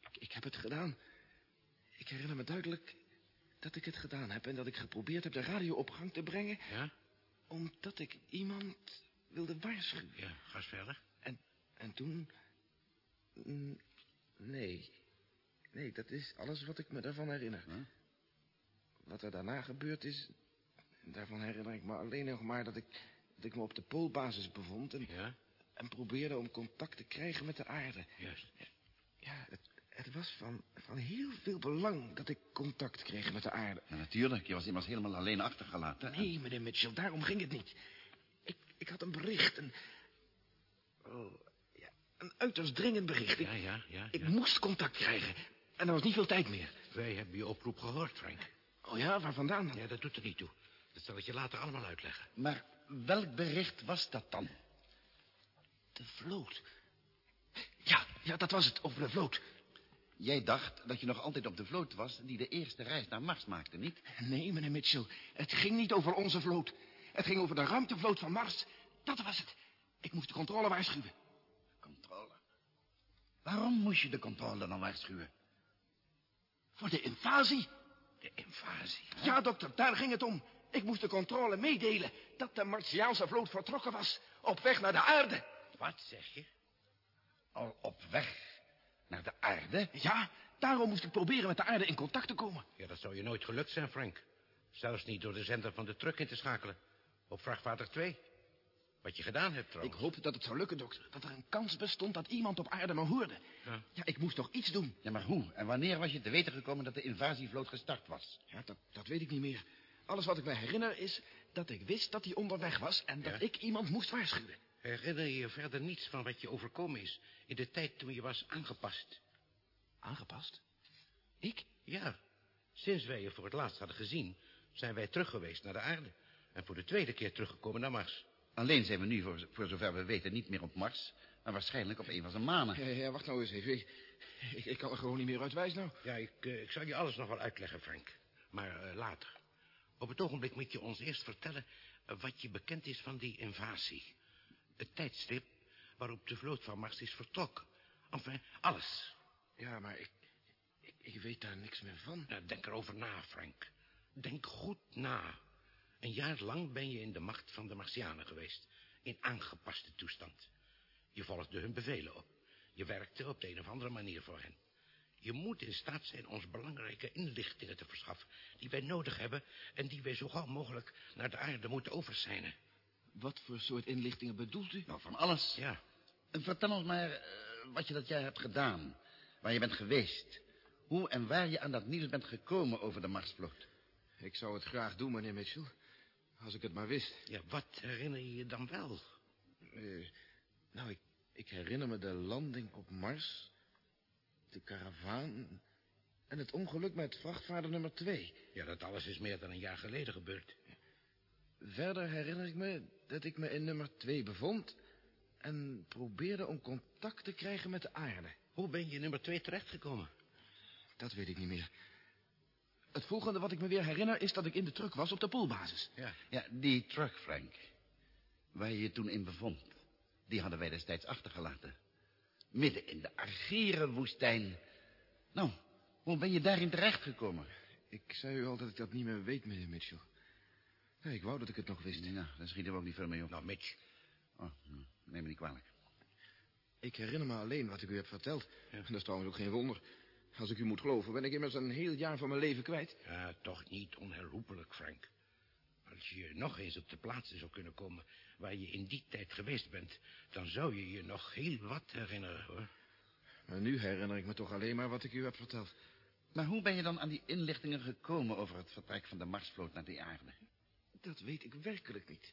Ik, ik heb het gedaan. Ik herinner me duidelijk dat ik het gedaan heb... en dat ik geprobeerd heb de radio op gang te brengen... Ja? omdat ik iemand wilde waarschuwen. Ja, ga eens verder. En, en toen... Mm, Nee. Nee, dat is alles wat ik me daarvan herinner. Wat er daarna gebeurd is... daarvan herinner ik me alleen nog maar dat ik, dat ik me op de poolbasis bevond... En, Ja? en probeerde om contact te krijgen met de aarde. Juist. Ja, het, het was van, van heel veel belang dat ik contact kreeg met de aarde. Ja, natuurlijk, je was immers helemaal alleen achtergelaten. Nee, meneer Mitchell, daarom ging het niet. Ik, ik had een bericht, een... Oh, ja, een uiterst dringend bericht. Ik, Ja, ja, ja. ik ja. moest contact krijgen. En er was niet veel tijd meer. Wij hebben je oproep gehoord, Frank. Oh ja, waar vandaan? Ja, dat doet er niet toe. Dat zal ik je later allemaal uitleggen. Maar welk bericht was dat dan? De vloot. Ja, ja, dat was het, over de vloot. Jij dacht dat je nog altijd op de vloot was... die de eerste reis naar Mars maakte, niet? Nee, meneer Mitchell, het ging niet over onze vloot. Het ging over de ruimtevloot van Mars. Dat was het. Ik moest de controle waarschuwen. Controle. Waarom moest je de controle dan waarschuwen? Voor de invasie. De invasie. Ja, dokter, daar ging het om. Ik moest de controle meedelen dat de Martiaanse vloot vertrokken was. Op weg naar de aarde. Wat zeg je? Al op weg naar de aarde? Ja, daarom moest ik proberen met de aarde in contact te komen. Ja, dat zou je nooit gelukt zijn, Frank. Zelfs niet door de zender van de truck in te schakelen. Op vrachtwater 2. Wat je gedaan hebt, Ik trouwens. hoopte dat het zou lukken, dokter. Dat er een kans bestond dat iemand op aarde me hoorde. Ja. Ja, ik moest toch iets doen. Ja, maar hoe? En wanneer was je te weten gekomen dat de invasievloot gestart was? Ja, dat, dat weet ik niet meer. Alles wat ik me herinner is dat ik wist dat hij onderweg was... en dat Ja? ik iemand moest waarschuwen. Herinner je je verder niets van wat je overkomen is... in de tijd toen je was aangepast? Aangepast? Ik? Ja. Sinds wij je voor het laatst hadden gezien... zijn wij terug geweest naar de aarde. En voor de tweede keer teruggekomen naar Mars. Alleen zijn we nu, voor, voor zover we weten, niet meer op Mars... maar waarschijnlijk op een van zijn manen. Ja, ja, wacht nou eens even. Ik, ik, ik kan er gewoon niet meer uit wijs nou. Ja, ik, eh, ik zal je alles nog wel uitleggen, Frank. Maar eh, later. Op het ogenblik moet je ons eerst vertellen... eh, wat je bekend is van die invasie. Het tijdstip waarop de vloot van Mars is vertrokken. Enfin, alles. Ja, maar ik, ik, ik weet daar niks meer van. Nou, denk erover na, Frank. Denk goed na. Een jaar lang ben je in de macht van de Martianen geweest. In aangepaste toestand. Je volgde hun bevelen op. Je werkte op de een of andere manier voor hen. Je moet in staat zijn ons belangrijke inlichtingen te verschaffen... die wij nodig hebben en die wij zo gauw mogelijk naar de aarde moeten overzijnen. Wat voor soort inlichtingen bedoelt u? Nou, van alles. Ja, En vertel ons maar eh, wat je dat jaar hebt gedaan. Waar je bent geweest. Hoe en waar je aan dat nieuws bent gekomen over de Marsvloot. Ik zou het graag doen, meneer Mitchell. Als ik het maar wist. Ja, wat herinner je je dan wel? Eh, nou, ik, ik herinner me de landing op Mars, de karavaan en het ongeluk met vrachtvaarder nummer twee. Ja, dat alles is meer dan een jaar geleden gebeurd. Verder herinner ik me dat ik me in nummer twee bevond en probeerde om contact te krijgen met de aarde. Hoe ben je in nummer twee terechtgekomen? Dat weet ik niet meer. Het volgende wat ik me weer herinner is dat ik in de truck was op de poolbasis. Ja. Ja, die truck, Frank. Waar je je toen in bevond. Die hadden wij destijds achtergelaten. Midden in de Argierenwoestijn. Nou, hoe ben je daarin terechtgekomen? Ik zei u al dat ik dat niet meer weet, meneer Mitchell. Nee, ik wou dat ik het nog wist. Nou, daar schieten we ook niet veel mee op. Nou, Mitch. Oh, neem me niet kwalijk. Ik herinner me alleen wat ik u heb verteld. En dat is trouwens ook geen wonder. Als ik u moet geloven, ben ik immers een heel jaar van mijn leven kwijt. Ja, toch niet onherroepelijk, Frank. Als je nog eens op de plaatsen zou kunnen komen waar je in die tijd geweest bent... dan zou je je nog heel wat herinneren, hoor. Maar nu herinner ik me toch alleen maar wat ik u heb verteld. Maar hoe ben je dan aan die inlichtingen gekomen over het vertrek van de Marsvloot naar de aarde? Dat weet ik werkelijk niet.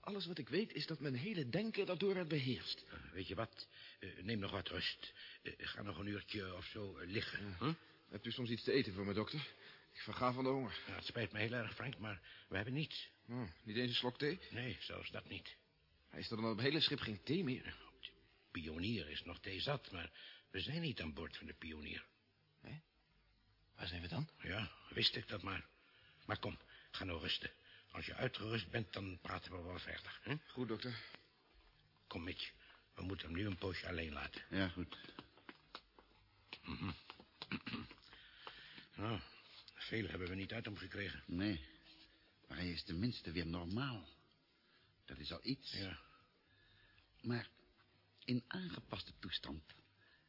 Alles wat ik weet is dat mijn hele denken daardoor werd beheerst. Uh, weet je wat? Uh, neem nog wat rust. Uh, ga nog een uurtje of zo liggen. Huh? Hebt u soms iets te eten voor me, dokter? Ik verga van de honger. Ja, het spijt me heel erg, Frank, maar we hebben niets. Oh, niet eens een slok thee? Nee, zelfs dat niet. Is er dan op het hele schip geen thee meer? Op de pionier is nog thee zat, maar we zijn niet aan boord van de pionier. Nee? Waar zijn we dan? Ja, wist ik dat maar. Maar kom, ga nou rusten. Als je uitgerust bent, dan praten we wel verder. Hè? Goed, dokter. Kom, Mitch. We moeten hem nu een poosje alleen laten. Ja, goed. Mm -hmm. nou, veel hebben we niet uit hem gekregen. Nee, maar hij is tenminste weer normaal. Dat is al iets. Ja. Maar in aangepaste toestand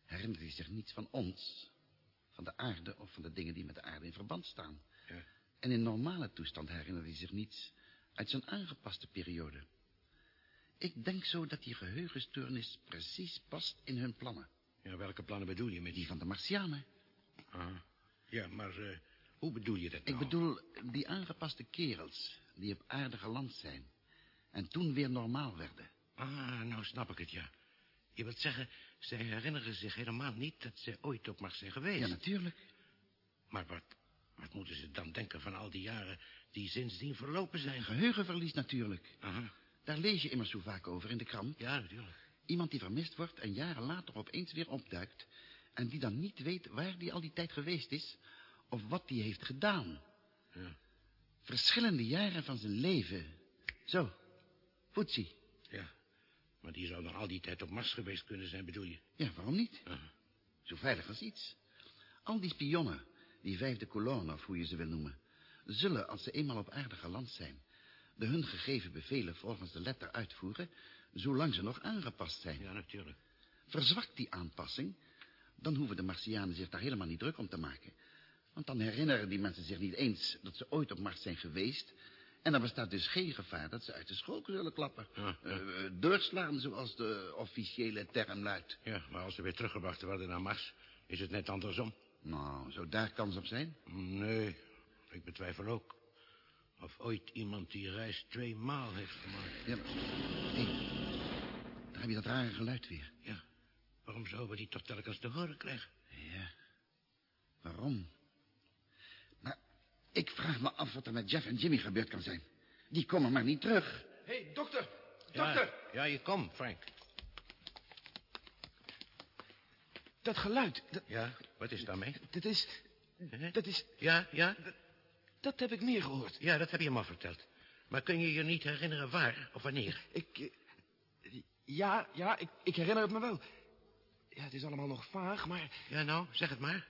herinnert hij zich niets van ons, van de aarde of van de dingen die met de aarde in verband staan. Ja. En in normale toestand herinnert hij zich niets uit zijn aangepaste periode. Ik denk zo dat die geheugenstoornis precies past in hun plannen. Ja, welke plannen bedoel je met die van de Martianen? Ah, ja, maar uh, hoe bedoel je dat nou? Ik bedoel die aangepaste kerels die op aarde geland zijn en toen weer normaal werden. Ah, nou snap ik het, ja. Je wilt zeggen, zij herinneren zich helemaal niet dat zij ooit op Mars zijn geweest. Ja, natuurlijk. Maar wat, wat moeten ze dan denken van al die jaren die sindsdien verlopen zijn? Geheugenverlies natuurlijk. Aha. Daar lees je immers zo vaak over in de krant. Ja, natuurlijk. Iemand die vermist wordt en jaren later opeens weer opduikt... en die dan niet weet waar die al die tijd geweest is... of wat die heeft gedaan. Ja. Verschillende jaren van zijn leven. Zo, Foetsie. Ja, maar die zou dan al die tijd op Mars geweest kunnen zijn, bedoel je? Ja, waarom niet? Aha. Zo veilig als iets. Al die spionnen, die vijfde kolonne, of hoe je ze wil noemen... zullen, als ze eenmaal op aarde geland zijn... de hun gegeven bevelen volgens de letter uitvoeren... zolang ze nog aangepast zijn. Ja, natuurlijk. Verzwakt die aanpassing... dan hoeven de Martianen zich daar helemaal niet druk om te maken. Want dan herinneren die mensen zich niet eens... dat ze ooit op Mars zijn geweest... En dan bestaat dus geen gevaar dat ze uit de school zullen klappen. Ja, ja. Uh, doorslaan, zoals de officiële term luidt. Ja, maar als ze weer teruggebracht worden naar Mars... is het net andersom. Nou, zou daar kans op zijn? Nee, ik betwijfel ook. Of ooit iemand die reis twee maal heeft gemaakt. Ja, maar... Daar heb je dat rare geluid weer. Ja, waarom zouden we die toch telkens te horen krijgen? Ja, waarom? Ik vraag me af wat er met Jeff en Jimmy gebeurd kan zijn. Die komen maar niet terug. Hé, hey, dokter! Dokter! Ja, je komt, Frank. Dat geluid, dat, Ja, wat is daarmee? dat is... Dat is... Ja, ja, Dat heb ik meer gehoord. ja, dat heb je me al verteld. Maar kun je je niet herinneren waar of wanneer? Ik... eh, Ja, ja, ik, ik herinner het me wel. Ja, het is allemaal nog vaag, maar Ja, nou, zeg het maar.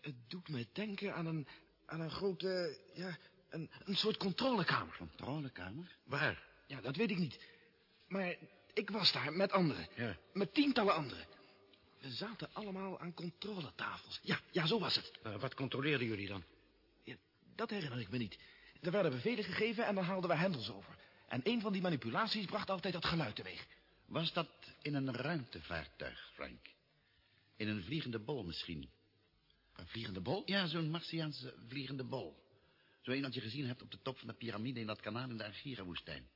het doet me denken aan een, aan een grote, ja, een, een soort controlekamer. Controlekamer? Waar? Ja, dat weet ik niet. Maar ik was daar met anderen. Ja. Met tientallen anderen. We zaten allemaal aan controletafels. Ja, ja, zo was het. Eh, wat controleerden jullie dan? Ja, dat herinner ik me niet. Er werden bevelen gegeven en dan haalden we hendels over. En een van die manipulaties bracht altijd dat geluid teweeg. Was dat in een ruimtevaartuig, Frank? In een vliegende bol misschien? Een vliegende bol? Ja, zo'n Martiaanse vliegende bol. Zo een wat je gezien hebt op de top van de piramide in dat kanaal in de Argira-woestijn.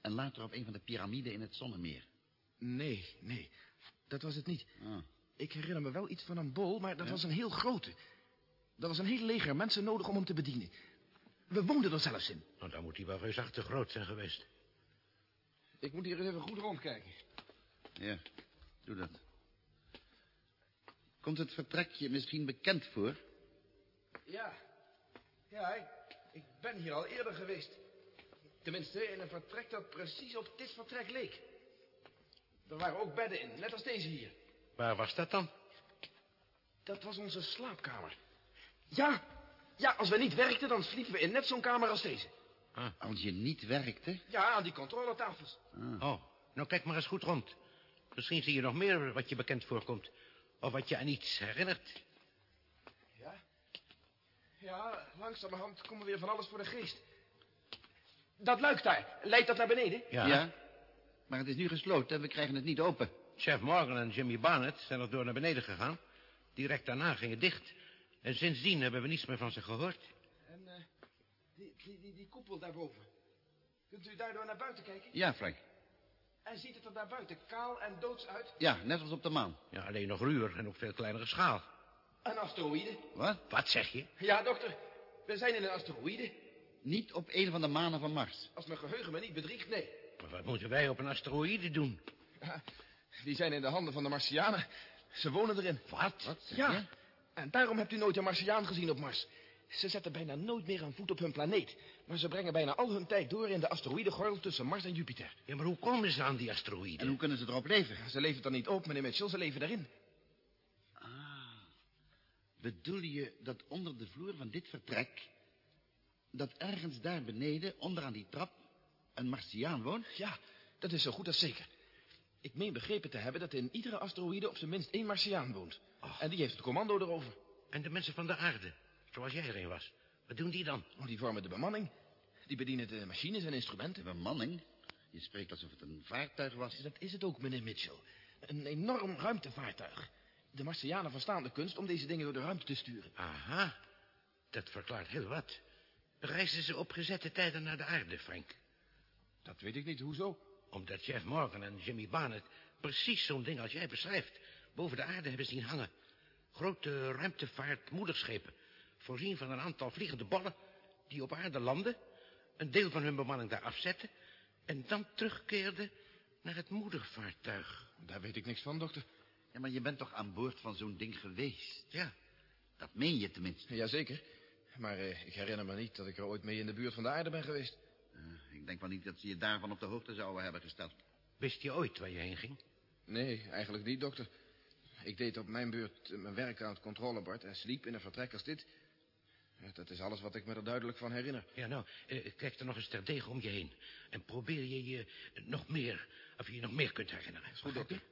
En later op een van de piramiden in het Zonnemeer. Nee, nee. Dat was het niet. Ah. Ik herinner me wel iets van een bol, maar dat was een heel grote. Dat was een heel leger mensen nodig om hem te bedienen. We woonden er zelfs in. Nou, dan moet hij wel reusachtig groot zijn geweest. Ik moet hier eens even goed rondkijken. Ja, doe dat. Komt het vertrekje misschien bekend voor? Ja. Ja, ik, ik ben hier al eerder geweest. Tenminste, in een vertrek dat precies op dit vertrek leek. Er waren ook bedden in, net als deze hier. Waar was dat dan? Dat was onze slaapkamer. Ja, ja, als we niet werkten, dan sliepen we in net zo'n kamer als deze. Als je niet werkte? Ja, aan die controletafels. Oh, nou kijk maar eens goed rond. Misschien zie je nog meer wat je bekend voorkomt. Of wat je aan iets herinnert. Ja? Ja, langzamerhand komen weer van alles voor de geest. Dat luik daar, leidt dat naar beneden? Ja. Maar het is nu gesloten en we krijgen het niet open. Chef Morgan en Jimmy Barnett zijn er door naar beneden gegaan. Direct daarna ging het dicht. En sindsdien hebben we niets meer van ze gehoord. En eh, die, die, die, die koepel daarboven. Kunt u daardoor naar buiten kijken? Ja, Frank. En ziet het er daar buiten kaal en doods uit? Ja, net als op de maan. Ja, alleen nog ruwer en op veel kleinere schaal. Een asteroïde? Wat? Wat zeg je? Ja, dokter. We zijn in een asteroïde. Niet op een van de manen van Mars. Als mijn geheugen me niet bedriegt, nee. Maar wat moeten wij op een asteroïde doen? Ja, die zijn in de handen van de Martianen. Ze wonen erin. Wat? Ja, je? en daarom hebt u nooit een Martiaan gezien op Mars. Ze zetten bijna nooit meer een voet op hun planeet. Maar ze brengen bijna al hun tijd door in de asteroïdengordel tussen Mars en Jupiter. Ja, maar hoe komen ze aan die asteroïde? En hoe kunnen ze erop leven? Ze leven er niet op, meneer Mitchell. Ze leven daarin. Bedoel je dat onder de vloer van dit vertrek... dat ergens daar beneden, onderaan die trap... een Martiaan woont? Ja, dat is zo goed als zeker. Ik meen begrepen te hebben dat in iedere asteroïde op zijn minst één Martiaan woont. En die heeft het commando erover. En de mensen van de aarde, zoals jij er een was. Wat doen die dan? Oh, die vormen de bemanning. Die bedienen de machines en instrumenten. Bemanning? Je spreekt alsof het een vaartuig was. Dat is het ook, meneer Mitchell. Een enorm ruimtevaartuig. De Martianen verstaan de kunst om deze dingen door de ruimte te sturen. Aha, dat verklaart heel wat. Reizen ze op gezette tijden naar de aarde, Frank? Dat weet ik niet, hoezo? Omdat Jeff Morgan en Jimmy Barnett precies zo'n ding als jij beschrijft... boven de aarde hebben zien hangen. Grote ruimtevaartmoederschepen. Voorzien van een aantal vliegende bollen... die op aarde landen... een deel van hun bemanning daar afzetten... en dan terugkeerden naar het moedervaartuig. Daar weet ik niks van, dokter. Ja, maar je bent toch aan boord van zo'n ding geweest? Ja, Dat meen je tenminste. Jazeker. Maar eh, ik herinner me niet dat ik er ooit mee in de buurt van de aarde ben geweest. Eh, ik denk wel niet dat ze je daarvan op de hoogte zouden hebben gesteld. wist je ooit waar je heen ging? Nee, eigenlijk niet, dokter. Ik deed op mijn beurt mijn werk aan het controlebord en sliep in een vertrek als dit. Ja, dat is alles wat ik me er duidelijk van herinner. Ja, nou, eh, kijk er nog eens terdege om je heen. En probeer je je eh, nog meer, of je je nog meer kunt herinneren. Is goed, dokter.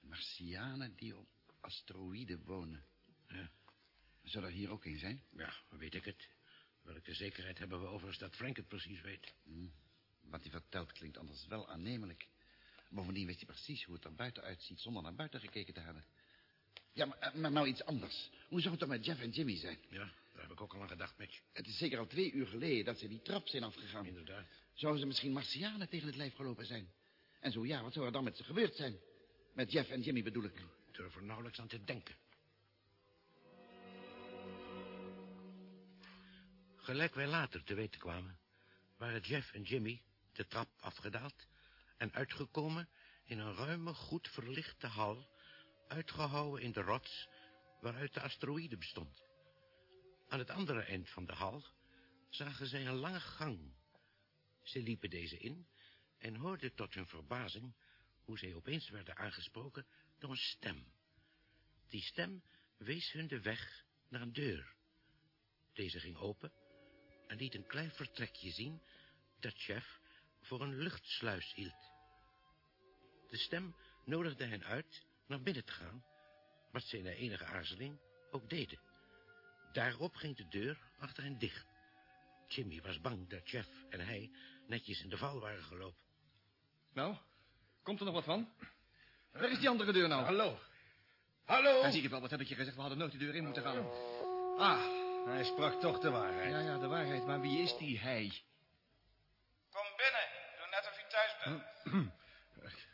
Martianen die op asteroïden wonen. Ja. Zou er hier ook een zijn? Ja, weet ik het. Welke zekerheid hebben we overigens dat Frank het precies weet? Wat hij vertelt klinkt anders wel aannemelijk. Bovendien wist hij precies hoe het er buiten uitziet... zonder naar buiten gekeken te hebben. Ja, maar, eh, maar nou iets anders. Hoe zou het dan met Jeff en Jimmy zijn? Ja, daar heb ik ook al aan gedacht, Mitch. Het is zeker al twee uur geleden dat ze die trap zijn afgegaan. Inderdaad. Zouden ze misschien Martianen tegen het lijf gelopen zijn? En zo ja, wat zou er dan met ze gebeurd zijn? Met Jeff en Jimmy bedoel ik. Ik durf er nauwelijks aan te denken. Gelijk wij later te weten kwamen, waren Jeff en Jimmy de trap afgedaald en uitgekomen in een ruime, goed verlichte hal, uitgehouwen in de rots waaruit de asteroïde bestond. Aan het andere eind van de hal zagen zij een lange gang. Ze liepen deze in en hoorden tot hun verbazing hoe zij opeens werden aangesproken door een stem. Die stem wees hun de weg naar een deur. Deze ging open en liet een klein vertrekje zien dat chef voor een luchtsluis hield. De stem nodigde hen uit naar binnen te gaan, wat zij na enige aarzeling ook deden. Daarop ging de deur achter hen dicht. Jimmy was bang dat Jeff en hij netjes in de val waren gelopen. Nou, komt er nog wat van? Waar is die andere deur nou? Hallo. Hallo. Ja, zie je wel, wat heb ik je gezegd? We hadden nooit de deur in moeten gaan. Ah, Hij sprak toch de waarheid. Ja, ja, de waarheid. Maar wie is die hij? Kom binnen. Doe net of u thuis bent.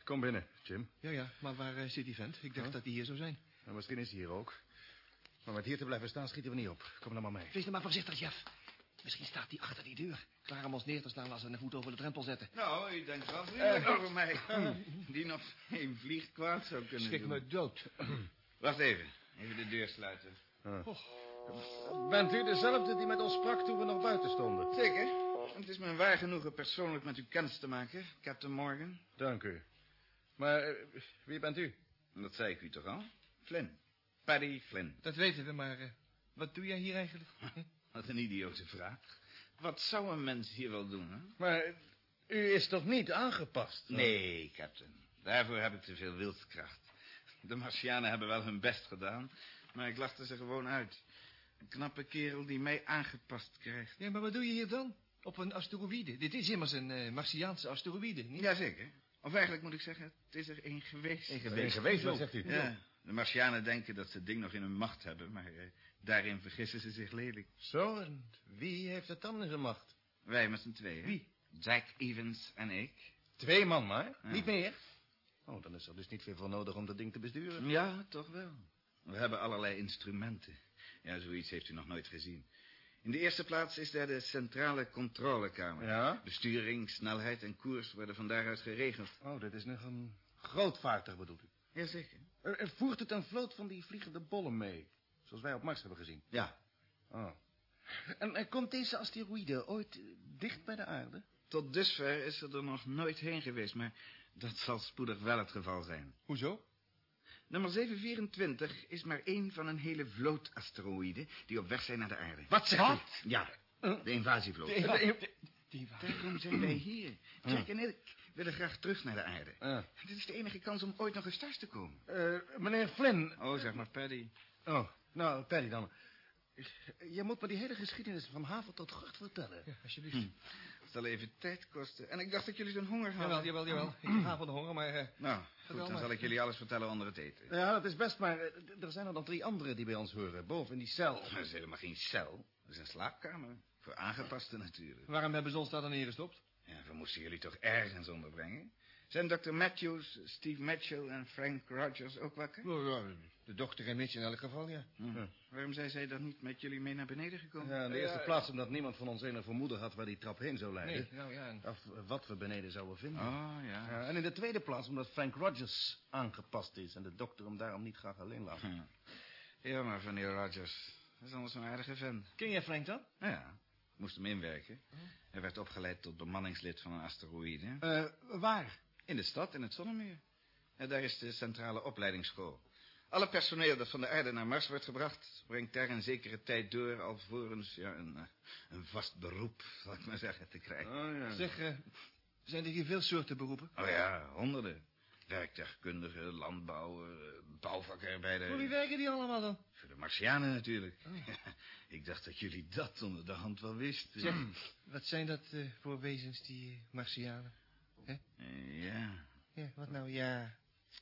Kom binnen, Jim. Ja, ja, maar waar eh, zit die vent? Ik dacht dat hij hier zou zijn. Nou, misschien is hij hier ook. Maar met hier te blijven staan schieten we niet op. Kom dan maar mee. Wees nou maar voorzichtig, Jeff. Misschien staat hij achter die deur. Klaar om ons neer te slaan als we een voet over de drempel zetten. Nou, u denkt wel vriendelijk over mij. Die nog geen vlieg kwaad zou kunnen Schrik doen. me dood. Wacht even. Even de deur sluiten. Bent u dezelfde die met ons sprak toen we nog buiten stonden? Zeker. Het is me een waar genoegen persoonlijk met u kennis te maken, Captain Morgan. Dank u. Maar eh, wie bent u? Dat zei ik u toch al? Flynn. Paddy Flynn. Dat weten we, maar eh, wat doe jij hier eigenlijk? Wat een idiote vraag. Wat zou een mens hier wel doen, hè? Maar u is toch niet aangepast? Nee, captain. Daarvoor heb ik te veel wilskracht. De Martianen hebben wel hun best gedaan, maar ik lachte ze gewoon uit. Een knappe kerel die mij aangepast krijgt. Ja, maar wat doe je hier dan? Op een asteroïde. Dit is immers een eh, Martiaanse asteroïde, niet? Jazeker. Of eigenlijk moet ik zeggen, het is er één geweest. Een Een geweest, wat zegt u? Ja, de Martianen denken dat ze het ding nog in hun macht hebben, maar eh, daarin vergissen ze zich lelijk. Zo, en wie heeft het dan in zijn macht? Wij met z'n tweeën. Wie? Jack Evans en ik. Twee man maar, Ja. niet meer. Oh, dan is er dus niet veel voor nodig om dat ding te besturen. Ja, toch wel. We hebben allerlei instrumenten. Ja, zoiets heeft u nog nooit gezien. In de eerste plaats is daar de centrale controlekamer. Ja? Besturing, snelheid en koers worden van daaruit geregeld. Oh, dit is nog een groot vaartuig, bedoelt u? Jazeker. Er, er voert het een vloot van die vliegende bollen mee. Zoals wij op Mars hebben gezien. Ja, Oh. En, en komt deze asteroïde ooit dicht bij de aarde? tot dusver is ze er nog nooit heen geweest, maar dat zal spoedig wel het geval zijn. Hoezo? Nummer 724 is maar één van een hele vloot asteroïden die op weg zijn naar de aarde. Wat zegt Wat? u? Ja, de invasievloot. Die, die, Daarom zijn wij hier. Jack en ik willen graag terug naar de aarde. Dit is de enige kans om ooit nog eens thuis te komen. Eh, meneer Flynn. Oh, zeg maar, Paddy. Oh, nou, Paddy dan. Je moet me die hele geschiedenis van haven tot gracht vertellen. Ja, alsjeblieft. Het zal even tijd kosten. En ik dacht dat jullie zo'n honger hadden. Jawel, jawel, jawel. Ik ga van de honger, maar... eh, Nou, goed, maar. dan zal ik jullie alles vertellen onder het eten. Ja, dat is best, maar eh, er zijn er nog drie anderen die bij ons horen. Boven in die cel. Dat is helemaal geen cel. Dat is een slaapkamer. Voor aangepasten natuurlijk. waarom hebben ze ons daar dan neergestopt? Ja, we moesten jullie toch ergens onderbrengen? Zijn Dr. Matthews, Steve Mitchell en Frank Rogers ook wakker? Nou, ja, de dochter en Mitch in elk geval, ja. Hm. Waarom zijn zij dan niet met jullie mee naar beneden gekomen? Ja, in de eerste plaats omdat niemand van ons enig vermoeden had waar die trap heen zou leiden. Nee, nou ja. en- Of wat we beneden zouden vinden. Oh, ja. Ja, en in de tweede plaats omdat Frank Rogers aangepast is en de dokter hem daarom niet graag alleen laat. Hm. Ja, maar van meneer Rogers. Dat is anders een aardige vent. Ken jij Frank dan? Ja, ik moest hem inwerken. Hij werd opgeleid tot bemanningslid van een asteroïde. Eh, waar? In de stad, in het Zonnemeer. Ja, daar is de centrale opleidingsschool. Alle personeel dat van de aarde naar Mars wordt gebracht... brengt daar een zekere tijd door... alvorens ja, een, eh, een vast beroep, zal ik maar zeggen, te krijgen. Oh ja. Zeg, eh, zijn er hier veel soorten beroepen? Oh ja, honderden. Werktuigkundigen, landbouwer, eh, bouwvakarbeider. Voor wie werken die allemaal dan? Voor de Martianen natuurlijk. ik dacht dat jullie dat onder de hand wel wisten. Zeg, wat zijn dat eh, voor wezens, die Martianen? Eh, ja, Ja, wat nou, ja.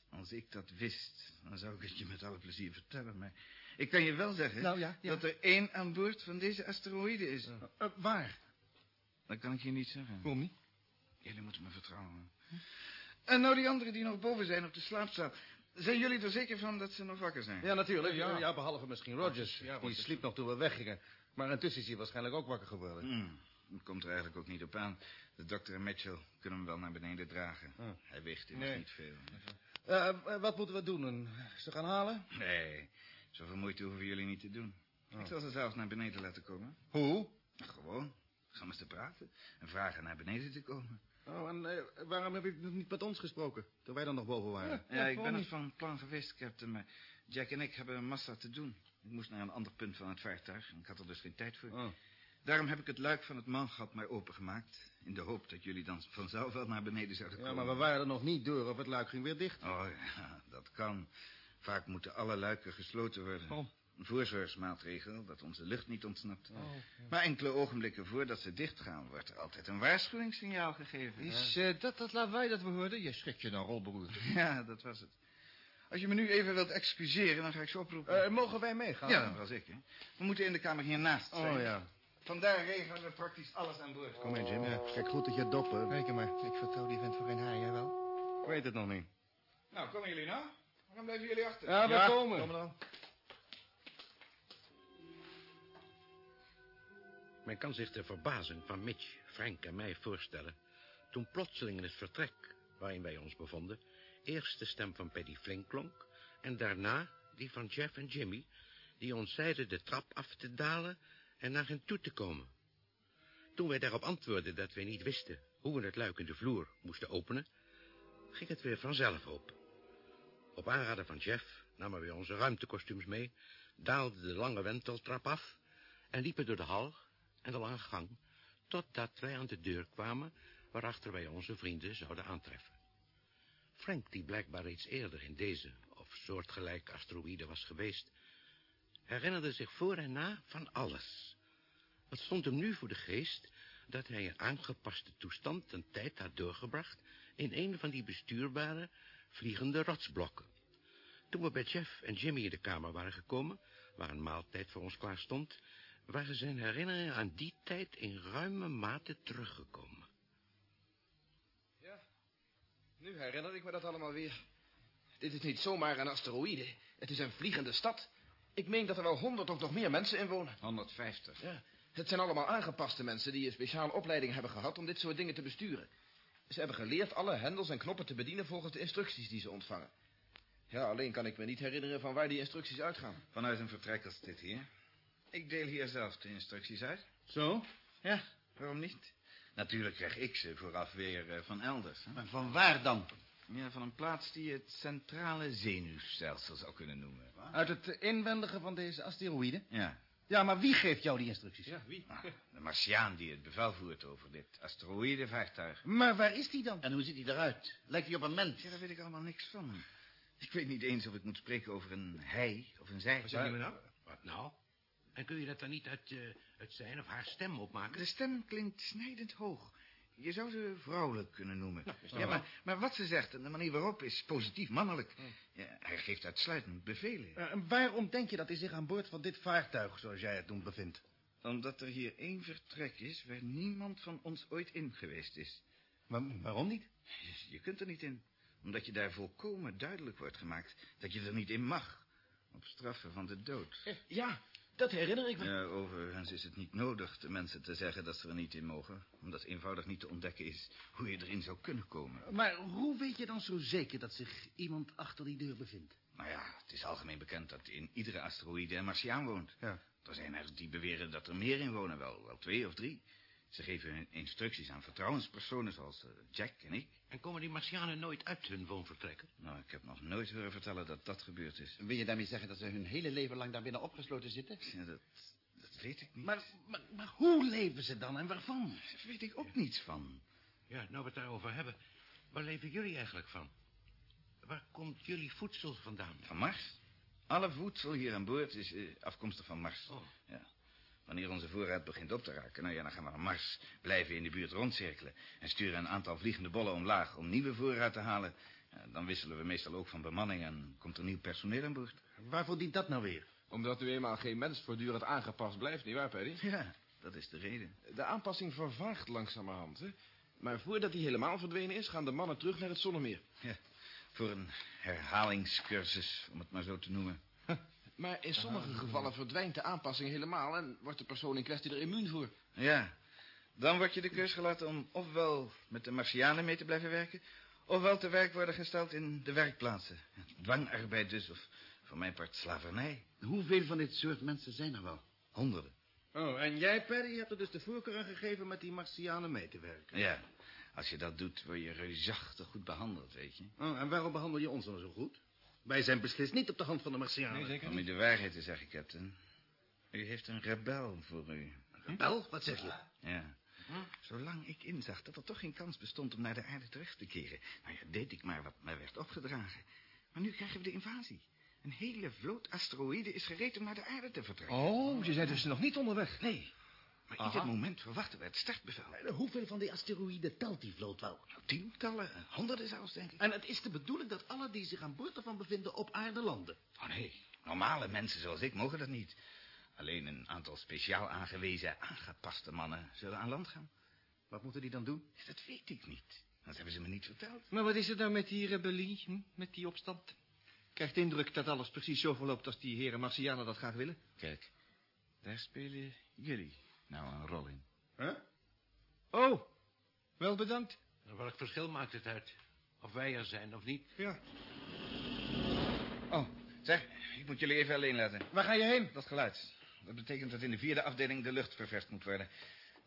als ik dat wist, dan zou ik het je met alle plezier vertellen. Maar ik kan je wel zeggen Nou ja, ja. dat er één aan boord van deze asteroïde is. Eh, waar? Dat kan ik je niet zeggen. Waarom niet? Jullie moeten me vertrouwen. En nou die anderen die nog boven zijn op de slaapzaal. Zijn jullie er zeker van dat ze nog wakker zijn? Ja, natuurlijk. Ja. Ja, behalve misschien Rogers. Ja, die Rogers. sliep nog toen we weggingen. Maar intussen is hij waarschijnlijk ook wakker geworden. Hmm, dat komt er eigenlijk ook niet op aan. De dokter en Mitchell kunnen hem wel naar beneden dragen. Hm. Hij weegt immers Nee. niet veel. Eh, eh, wat moeten we doen? Ze gaan halen? Nee, zoveel moeite hoeven jullie niet te doen. Oh. Ik zal ze zelfs naar beneden laten komen. Hoe? Gewoon, gaan eens te praten en vragen naar beneden te komen. Oh, en eh, waarom heb ik niet met ons gesproken? Toen wij dan nog boven waren. Ja, ik ben het niet? van plan geweest, captain, maar Jack en ik hebben een massa te doen. Ik moest naar een ander punt van het vaartuig en ik had er dus geen tijd voor. Oh. Daarom heb ik het luik van het mangat maar opengemaakt. In de hoop dat jullie dan vanzelf wel naar beneden zouden Ja, komen. maar we waren er nog niet door of het luik ging weer dicht. Oh ja, dat kan. Vaak moeten alle luiken gesloten worden. Waarom? Een voorzorgsmaatregel, dat onze lucht niet ontsnapt. Oh, Maar enkele ogenblikken voordat ze dichtgaan, wordt er altijd een waarschuwingssignaal gegeven. Is eh, dat dat lawaai dat we hoorden? Je schrikt je nou rolberoerd. Ja, dat was het. Als je me nu even wilt excuseren, dan ga ik zo oproepen. Eh, mogen wij meegaan? ja, dat was ik, hè. We moeten in de kamer hiernaast zijn. Oh ja. Vandaar regelen we praktisch alles aan boord. Kom in, Jim. Ja. Kijk goed dat je doppen. Reken maar, ik vertrouw die vent voor een haar, jij wel? Ik weet het nog niet. Nou, komen jullie nou? Dan blijven jullie achter. Ja, we komen. Kom dan. Men kan zich de verbazing van Mitch, Frank en mij voorstellen... toen plotseling in het vertrek waarin wij ons bevonden... eerst de stem van Paddy Flink klonk... en daarna die van Jeff en Jimmy... die ons zeiden de trap af te dalen en naar hen toe te komen. Toen wij daarop antwoordden dat wij niet wisten... hoe we het luik in de vloer moesten openen... ging het weer vanzelf open. Op aanraden van Jeff namen wij onze ruimtekostuums mee... daalden de lange wenteltrap af... en liepen door de hal en de lange gang... totdat wij aan de deur kwamen... waarachter wij onze vrienden zouden aantreffen. Frank, die blijkbaar reeds eerder in deze of soortgelijke asteroïde was geweest... herinnerde zich voor en na van alles. Het stond hem nu voor de geest dat hij in aangepaste toestand een tijd had doorgebracht... in een van die bestuurbare, vliegende rotsblokken. Toen we bij Jeff en Jimmy in de kamer waren gekomen... waar een maaltijd voor ons klaar stond... waren zijn herinneringen aan die tijd in ruime mate teruggekomen. Nu herinner ik me dat allemaal weer. Dit is niet zomaar een asteroïde. Het is een vliegende stad. Ik meen dat er wel honderd of nog meer mensen in wonen. 150. Ja, het zijn allemaal aangepaste mensen die een speciale opleiding hebben gehad om dit soort dingen te besturen. Ze hebben geleerd alle hendels en knoppen te bedienen volgens de instructies die ze ontvangen. Ja, alleen kan ik me niet herinneren van waar die instructies uitgaan. Vanuit een vertrek als dit hier. Ik deel hier zelf de instructies uit. Zo? Ja, waarom niet? Natuurlijk krijg ik ze vooraf weer eh, van elders. Hè? Maar van waar dan? Ja, van een plaats die je het centrale zenuwstelsel zou kunnen noemen. Uit het inwendige van deze asteroïde? Ja, Ja, maar wie geeft jou die instructies? Ja, wie? Ah, de Martiaan die het bevel voert over dit asteroïdevaartuig. Maar waar is die dan? En hoe ziet hij eruit? Lijkt hij op een mens? Ja, daar weet ik allemaal niks van. Ik weet niet eens of ik moet spreken over een hij of een zij. Wat zeg je me nou? Wat nou? En kun je dat dan niet uit, eh, uit zijn of haar stem opmaken? De stem klinkt snijdend hoog. Je zou ze vrouwelijk kunnen noemen. ja, maar, maar wat ze zegt en de manier waarop is positief mannelijk. Ja, hij geeft uitsluitend bevelen. Eh, en waarom denk je dat hij zich aan boord van dit vaartuig, zoals jij het noemt, bevindt? Omdat er hier één vertrek is waar niemand van ons ooit in geweest is. Waar- waarom niet? Je- Je kunt er niet in. Omdat je daar volkomen duidelijk wordt gemaakt dat je er niet in mag. Op straffen van de dood. Ja, dat herinner ik me. Ja, overigens is het niet nodig de mensen te zeggen dat ze er niet in mogen. Omdat eenvoudig niet te ontdekken is hoe je erin zou kunnen komen. Maar hoe weet je dan zo zeker dat zich iemand achter die deur bevindt? Nou ja, het is algemeen bekend dat in iedere asteroïde een Martiaan woont. Ja. Er zijn er die beweren dat er meer in wonen, wel, wel twee of drie. Ze geven hun instructies aan vertrouwenspersonen zoals eh, Jack en ik. En komen die Martianen nooit uit hun woonvertrekken? Nou, ik heb nog nooit horen vertellen dat dat gebeurd is. Wil je daarmee zeggen dat ze hun hele leven lang daar binnen opgesloten zitten? Ja, dat, dat weet ik niet. Maar, maar, maar hoe leven ze dan en waarvan? Daar weet ik ook niets van. Ja, nou we het daarover hebben. Waar leven jullie eigenlijk van? Waar komt jullie voedsel vandaan? Van Mars? Alle voedsel hier aan boord is eh, afkomstig van Mars. Oh. Ja. Wanneer onze voorraad begint op te raken, nou ja, dan gaan we naar Mars, blijven in de buurt rondcirkelen en sturen een aantal vliegende bollen omlaag om nieuwe voorraad te halen. Ja, dan wisselen we meestal ook van bemanning en komt er nieuw personeel aan boord. Waarvoor dient dat nou weer? Omdat u eenmaal geen mens voortdurend aangepast blijft, nietwaar, Paddy? Ja, dat is de reden. De aanpassing vervaagt langzamerhand, hè? Maar voordat hij helemaal verdwenen is, gaan de mannen terug naar het zonnemeer. Ja, voor een herhalingscursus, om het maar zo te noemen. Maar in sommige gevallen verdwijnt de aanpassing helemaal... en wordt de persoon in kwestie er immuun voor. Ja, dan wordt je de keus gelaten om ofwel met de Martianen mee te blijven werken... ofwel te werk worden gesteld in de werkplaatsen. Dwangarbeid dus, of voor mijn part slavernij. Hoeveel van dit soort mensen zijn er wel? Honderden. Oh, en jij, Perry, hebt er dus de voorkeur aan gegeven met die Martianen mee te werken. Ja, als je dat doet, word je reusachtig goed behandeld, weet je. Oh, en waarom behandel je ons dan zo goed? Wij zijn beslist niet op de hand van de Martianen. Om u de waarheid te zeggen, captain. U heeft een rebel voor u. Rebel? Wat zeg je? Ja. Zolang ik inzag dat er toch geen kans bestond om naar de aarde terug te keren... nou ja, deed ik maar wat mij werd opgedragen. Maar nu krijgen we de invasie. Een hele vloot asteroïden is gereed om naar de aarde te vertrekken. Oh, je bent dus nog niet onderweg. Nee, Maar Aha. ieder moment verwachten we het startbevel. Eh, Hoeveel van die asteroïden telt die vloot wel? Nou, tientallen, eh, honderden zelfs, denk ik. En het is de bedoeling dat alle die zich aan boord ervan bevinden op aarde landen. Oh nee, normale mensen zoals ik mogen dat niet. Alleen een aantal speciaal aangewezen, aangepaste mannen zullen aan land gaan. Wat moeten die dan doen? Dat weet ik niet. Dat hebben ze me niet verteld. Maar wat is er dan met die rebellie, hm? met die opstand? Ik krijg de indruk dat alles precies zo verloopt als die heren Martianen dat graag willen. Kijk, daar spelen jullie nou een rol in. Huh? Oh, wel bedankt. Welk verschil maakt het uit? Of wij er zijn of niet? Ja. Oh, zeg, ik moet jullie even alleen laten. Waar ga je heen? Dat geluid. Dat betekent dat in de vierde afdeling de lucht ververst moet worden.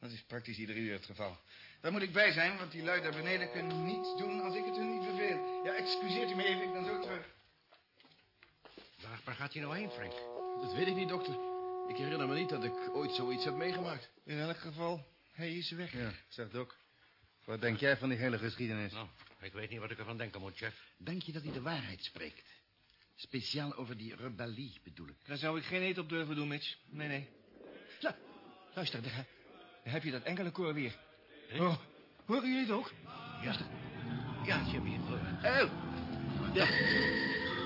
Dat is praktisch ieder uur het geval. Daar moet ik bij zijn, want die lui daar beneden kunnen niets doen als ik het hun niet beveel. Ja, excuseert u me even, ik ben zo terug. Waar, waar gaat hij nou heen, Frank? Dat weet ik niet, dokter. Ik herinner me niet dat ik ooit zoiets heb meegemaakt. In elk geval, hij is weg. Ja, zeg Doc. Wat denk jij van die hele geschiedenis? Nou, ik weet niet wat ik ervan denken moet, chef. Denk je dat hij de waarheid spreekt? Speciaal over die rebellie, bedoel ik. Daar zou ik geen eten op durven doen, Mitch. Nee, nee. Lu- luister, daar, daar heb je dat enkele koor weer. Oh, horen jullie het ook? Ja, ja Jimmy. Oh, ja.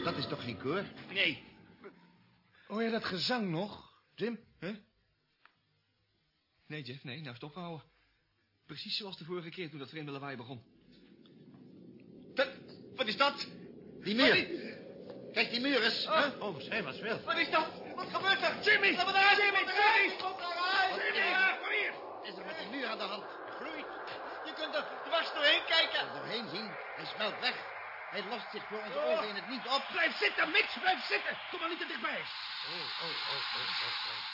Dat is toch geen koor? Nee. Hoor je dat gezang nog, Jim? Huh? Nee, Jeff, nee, nou is het opgehouden. Precies zoals de vorige keer toen dat vreemde lawaai begon. Wat, wat is dat? Die muur. Kijk, die muur eens. Oh, oh zij was wel. Wat is dat? Wat gebeurt er? Jimmy! Laat me eruit! Jimmy! Jimmy! Kom eruit! Jimmy! Kom hier! Is er met die muur aan de hand? Gloeit. Je kunt er dwars doorheen kijken. Er doorheen zien. Hij smelt weg. Hij lost zich voor onze Oh. ogen in het niet op. Blijf zitten, Mitch! Blijf zitten! Kom maar niet te dichtbij. Oh, oh, oh, oh, oh, oh.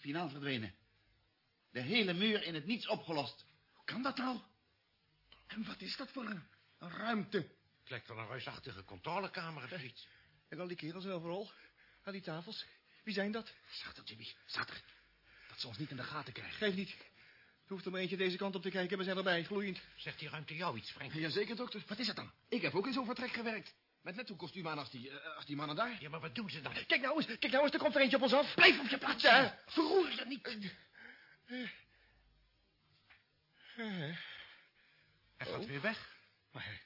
Finaal verdwenen. De hele muur in het niets opgelost. Hoe kan dat nou? En wat is dat voor een, een ruimte? Het lijkt wel een reusachtige controlekamer of zoiets. En al die kerels overal. Aan die tafels. Wie zijn dat? Zachter, Jimmy. Zachter. Dat ze ons niet in de gaten krijgen. Geef niet. Er hoeft er maar eentje deze kant op te kijken. We zijn erbij, gloeiend. Zegt die ruimte jou iets, Frank? Jazeker, dokter. Wat is het dan? Ik heb ook in zo'n vertrek gewerkt. Met net zo'n kostuum aan als die, eh, als die mannen daar. Ja, maar wat doen ze dan? Kijk nou eens, kijk nou eens, er komt er eentje op ons af. Blijf op je plaats. Ja. Verroer je niet. Hij gaat weer weg. Maar hij,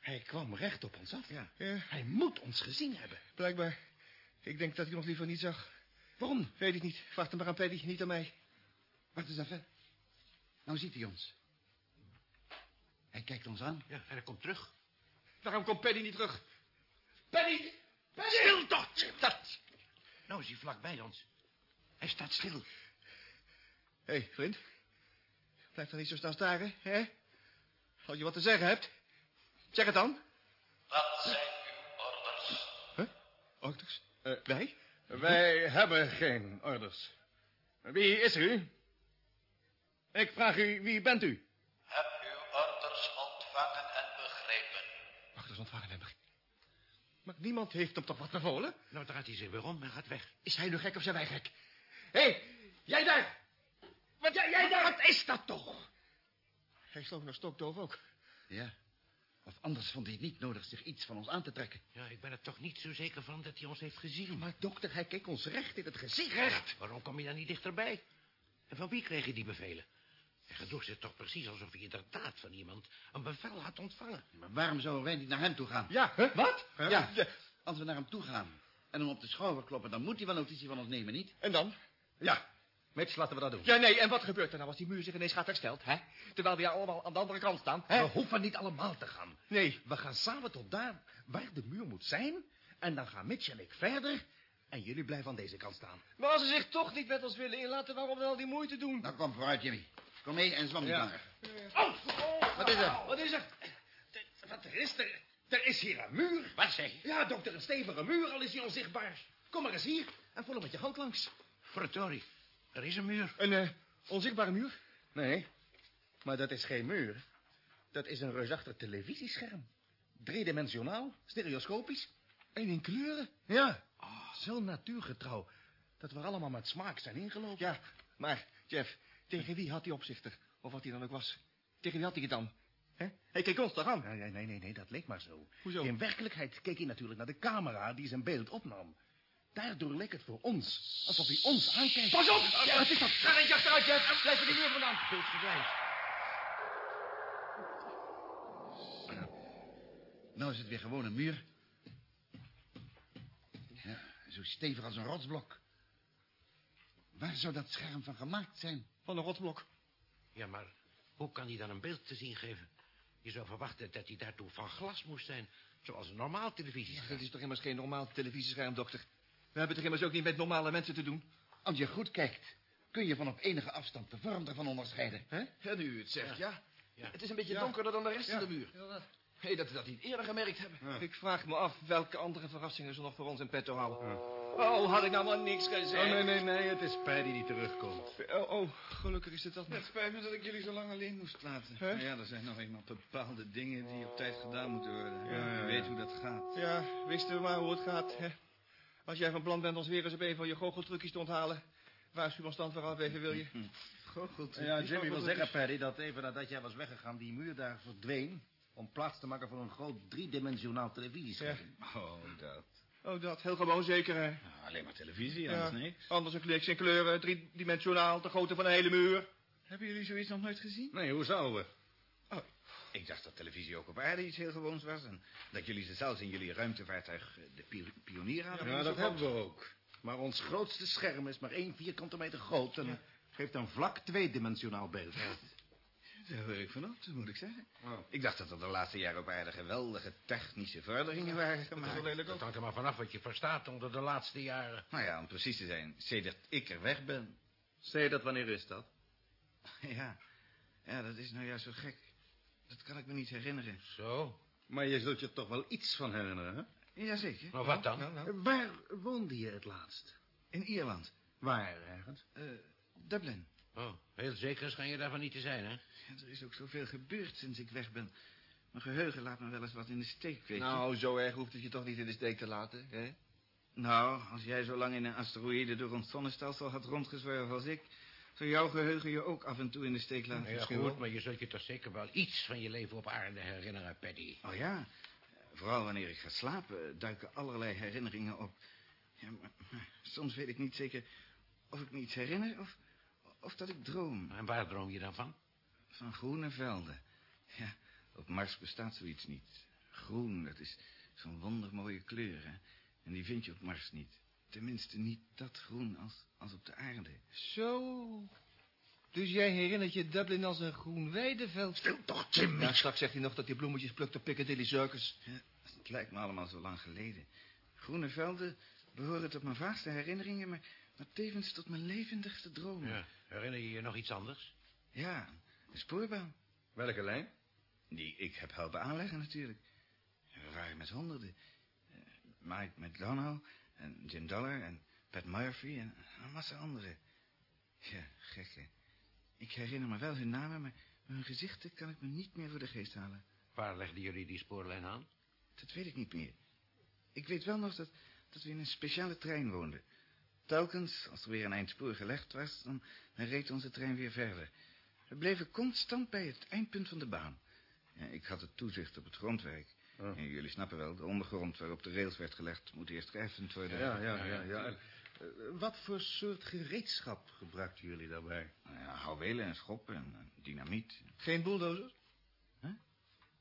hij kwam recht op ons af. Ja, Hij moet ons gezien hebben. blijkbaar. Ik denk dat hij ons liever niet zag. Waarom? Weet ik niet. Vraag hem maar aan Paddy, niet aan mij. Wacht eens even. Nou ziet hij ons. Hij kijkt ons aan. Ja, en hij komt terug. Waarom komt Paddy niet terug? Paddy! Paddy! Stil toch, dat. Nou is hij vlak bij ons. Hij staat stil. Hé, hey, vriend. Blijf dan niet zo staan staren, hè? Als je wat te zeggen hebt, zeg het dan. Wat zijn uw orders? Huh? Orders? Eh, wij? Wij hebben geen orders. Wie is u? Ik vraag u, wie bent u? Heb uw orders ontvangen en begrepen? Eens ontvangen hebben. Maar niemand heeft hem toch wat bevolen? Nou draait hij zich weer om en gaat weg. Is hij nu gek of zijn wij gek? Hé, hey, jij daar! Wat, jij, jij daar! Wat is dat toch? Hij sloot nog stokdoof ook. Ja. Of anders vond hij het niet nodig zich iets van ons aan te trekken. Ja, ik ben er toch niet zo zeker van dat hij ons heeft gezien. Maar dokter, hij keek ons recht in het gezicht. Ja, waarom kom je dan niet dichterbij? En van wie kreeg je die bevelen? Hij gedroeg zich toch precies alsof hij inderdaad van iemand een bevel had ontvangen. Maar waarom zouden wij niet naar hem toe gaan? Ja, hè? Wat? Ja, als we naar hem toe gaan en hem op de schouder kloppen... dan moet hij wel notitie van ons nemen, niet? En dan? Ja, Mitch, laten we dat doen. Ja, nee, en wat gebeurt er nou als die muur zich ineens gaat hersteld, hè? Terwijl we allemaal aan de andere kant staan, hè? We hoeven niet allemaal te gaan. Nee. We gaan samen tot daar waar de muur moet zijn. En dan gaan Mitch en ik verder. En jullie blijven aan deze kant staan. Maar als ze zich toch niet met ons willen inlaten, waarom dan al die moeite doen? Nou, kom vooruit, Jimmy. Kom mee en zwam niet Ja. langer. Oh, Wat is er? Wat is er? Wat er is er? Er is hier een muur. Wat zeg je? Ja, dokter, een stevige muur, al is hij onzichtbaar. Kom maar eens hier en voel hem met je hand langs. Verdorie, er is een muur. Een eh, onzichtbare muur? Nee, maar dat is geen muur. Dat is een reusachtig televisiescherm. Driedimensionaal, stereoscopisch. En in kleuren? Ja, zo natuurgetrouw dat we allemaal met smaak zijn ingelopen. Ja, maar, Jeff, tegen wie had die opzichter? Of wat hij dan ook was? Tegen wie had hij het dan? Hij keek ons toch aan? Nee, nee, nee, nee, dat leek maar zo. Hoezo? In werkelijkheid keek hij natuurlijk naar de camera die zijn beeld opnam. daardoor leek het voor ons. Alsof hij ons aankijkt. Pas op! Ja, wat is dat? Ga achteruit, Jeff. Blijf er die muur vandaan. Beeld verdwijnt. Nou is het weer gewoon een muur. Ja, zo stevig als een rotsblok. Waar zou dat scherm van gemaakt zijn? Van een rotsblok. Ja, maar hoe kan hij dan een beeld te zien geven? Je zou verwachten dat hij daartoe van glas moest zijn. Zoals een normaal televisiescherm. Dit is toch immers geen normaal televisiescherm, dokter? We hebben toch immers ook niet met normale mensen te doen? Als je goed kijkt, kun je van op enige afstand de vorm ervan onderscheiden. Hè? Ja, nu u het zegt, ja. Ja. Het is een beetje Ja. donkerder dan de rest Ja, van de muur. Hé, dat we dat niet eerder gemerkt hebben. Ik vraag me af welke andere verrassingen ze nog voor ons in petto houden. Oh, had ik nou maar niks gezegd? Oh, nee, nee, nee, het is Paddy die terugkomt. Oh, oh, gelukkig is het dat. Het spijt me dat ik jullie zo lang alleen moest laten. Hè? Maar ja, er zijn nog eenmaal bepaalde dingen die op tijd gedaan moeten worden. Ja, ja, Je weet hoe dat gaat. Ja, wisten we maar hoe het gaat, hè? Als jij van plan bent ons weer eens op een van je goocheltrucjes te onthalen... waarschuw ons dan vooraf even, wil je? Goochelt. Ja, Jimmy wil zeggen, Paddy, dat even nadat jij was weggegaan... die muur daar verdween... om plaats te maken voor een groot driedimensionaal televisiescherm. Oh, dat. Oh, dat, heel gewoon zeker, hè? Nou, alleen maar televisie, Ja, anders niks. Anders een niks in kleuren, driedimensionaal, de grootte van een hele muur. Hebben jullie zoiets nog nooit gezien? Nee, hoe zouden we? Ik dacht dat televisie ook op aarde iets heel gewoons was. En dat jullie ze zelfs in jullie ruimtevaartuig eh, de pi- pionier hadden. Ja, dat hebben we ook. Maar ons grootste scherm is maar één vierkante meter groot... en geeft een vlak tweedimensionaal beeld. Daar hoor ik vanaf, dat moet ik zeggen. Oh. Ik dacht dat er de laatste jaren op aarde geweldige technische vorderingen waren gemaakt. Dat hangt er maar vanaf wat je verstaat onder de laatste jaren. Nou ja, om precies te zijn, sedert ik er weg ben. Dat, wanneer is dat? Ja, ja, dat is nou juist zo gek. Dat kan ik me niet herinneren. Zo. Maar je zult je toch wel iets van herinneren, hè? Jazeker. Maar wat dan? Nou, nou. Waar woonde je het laatst? In Ierland. Waar ergens? Eh, Dublin. Oh, heel zeker schijn je daarvan niet te zijn, hè? Ja, er is ook zoveel gebeurd sinds ik weg ben. Mijn geheugen laat me wel eens wat in de steek, weet je. Nou, zo erg hoeft het je toch niet in de steek te laten, hè? Nou, als jij zo lang in een asteroïde door ons zonnestelsel had rondgezworven als ik... zou jouw geheugen je ook af en toe in de steek laten. Ja, Misschien goed, maar je zult je toch zeker wel iets van je leven op aarde herinneren, Paddy. Oh ja, vooral wanneer ik ga slapen duiken allerlei herinneringen op. Ja, maar, maar soms weet ik niet zeker of ik me iets herinner of, of dat ik droom. En waar droom je dan van? Van groene velden. Ja, op Mars bestaat zoiets niet. Groen, dat is zo'n wondermooie kleur, hè. En die vind je op Mars niet. Tenminste, niet dat groen als, als op de aarde. Zo. Dus jij herinnert je Dublin als een groen weideveld? Stil toch, Jimmy! Ja, straks zegt hij nog dat hij bloemetjes plukt op Piccadilly Circus. Ja, het lijkt me allemaal zo lang geleden. Groene velden behoren tot mijn vaagste herinneringen, maar, maar tevens tot mijn levendigste dromen. Ja. Herinner je je nog iets anders? Ja, een spoorbaan. Welke lijn? Die ik heb helpen aanleggen natuurlijk. We waren met honderden. Eh, Mike McDonald en Jim Dollar en Pat Murphy en een massa anderen. Ja, gek hè. Ik herinner me wel hun namen, maar hun gezichten kan ik me niet meer voor de geest halen. Waar legden jullie die spoorlijn aan? Dat weet ik niet meer. Ik weet wel nog dat, dat we in een speciale trein woonden. Telkens, als er weer een eind spoor gelegd was, dan, dan reed onze trein weer verder. We bleven constant bij het eindpunt van de baan. Ja, ik had het toezicht op het grondwerk. Oh. En jullie snappen wel, de ondergrond waarop de rails werd gelegd... moet eerst geëffend worden. Ja, ja, ja. ja. En, eh, wat voor soort gereedschap gebruikten jullie daarbij? Nou ja, houwelen en schoppen en dynamiet. Geen bulldozers? Huh?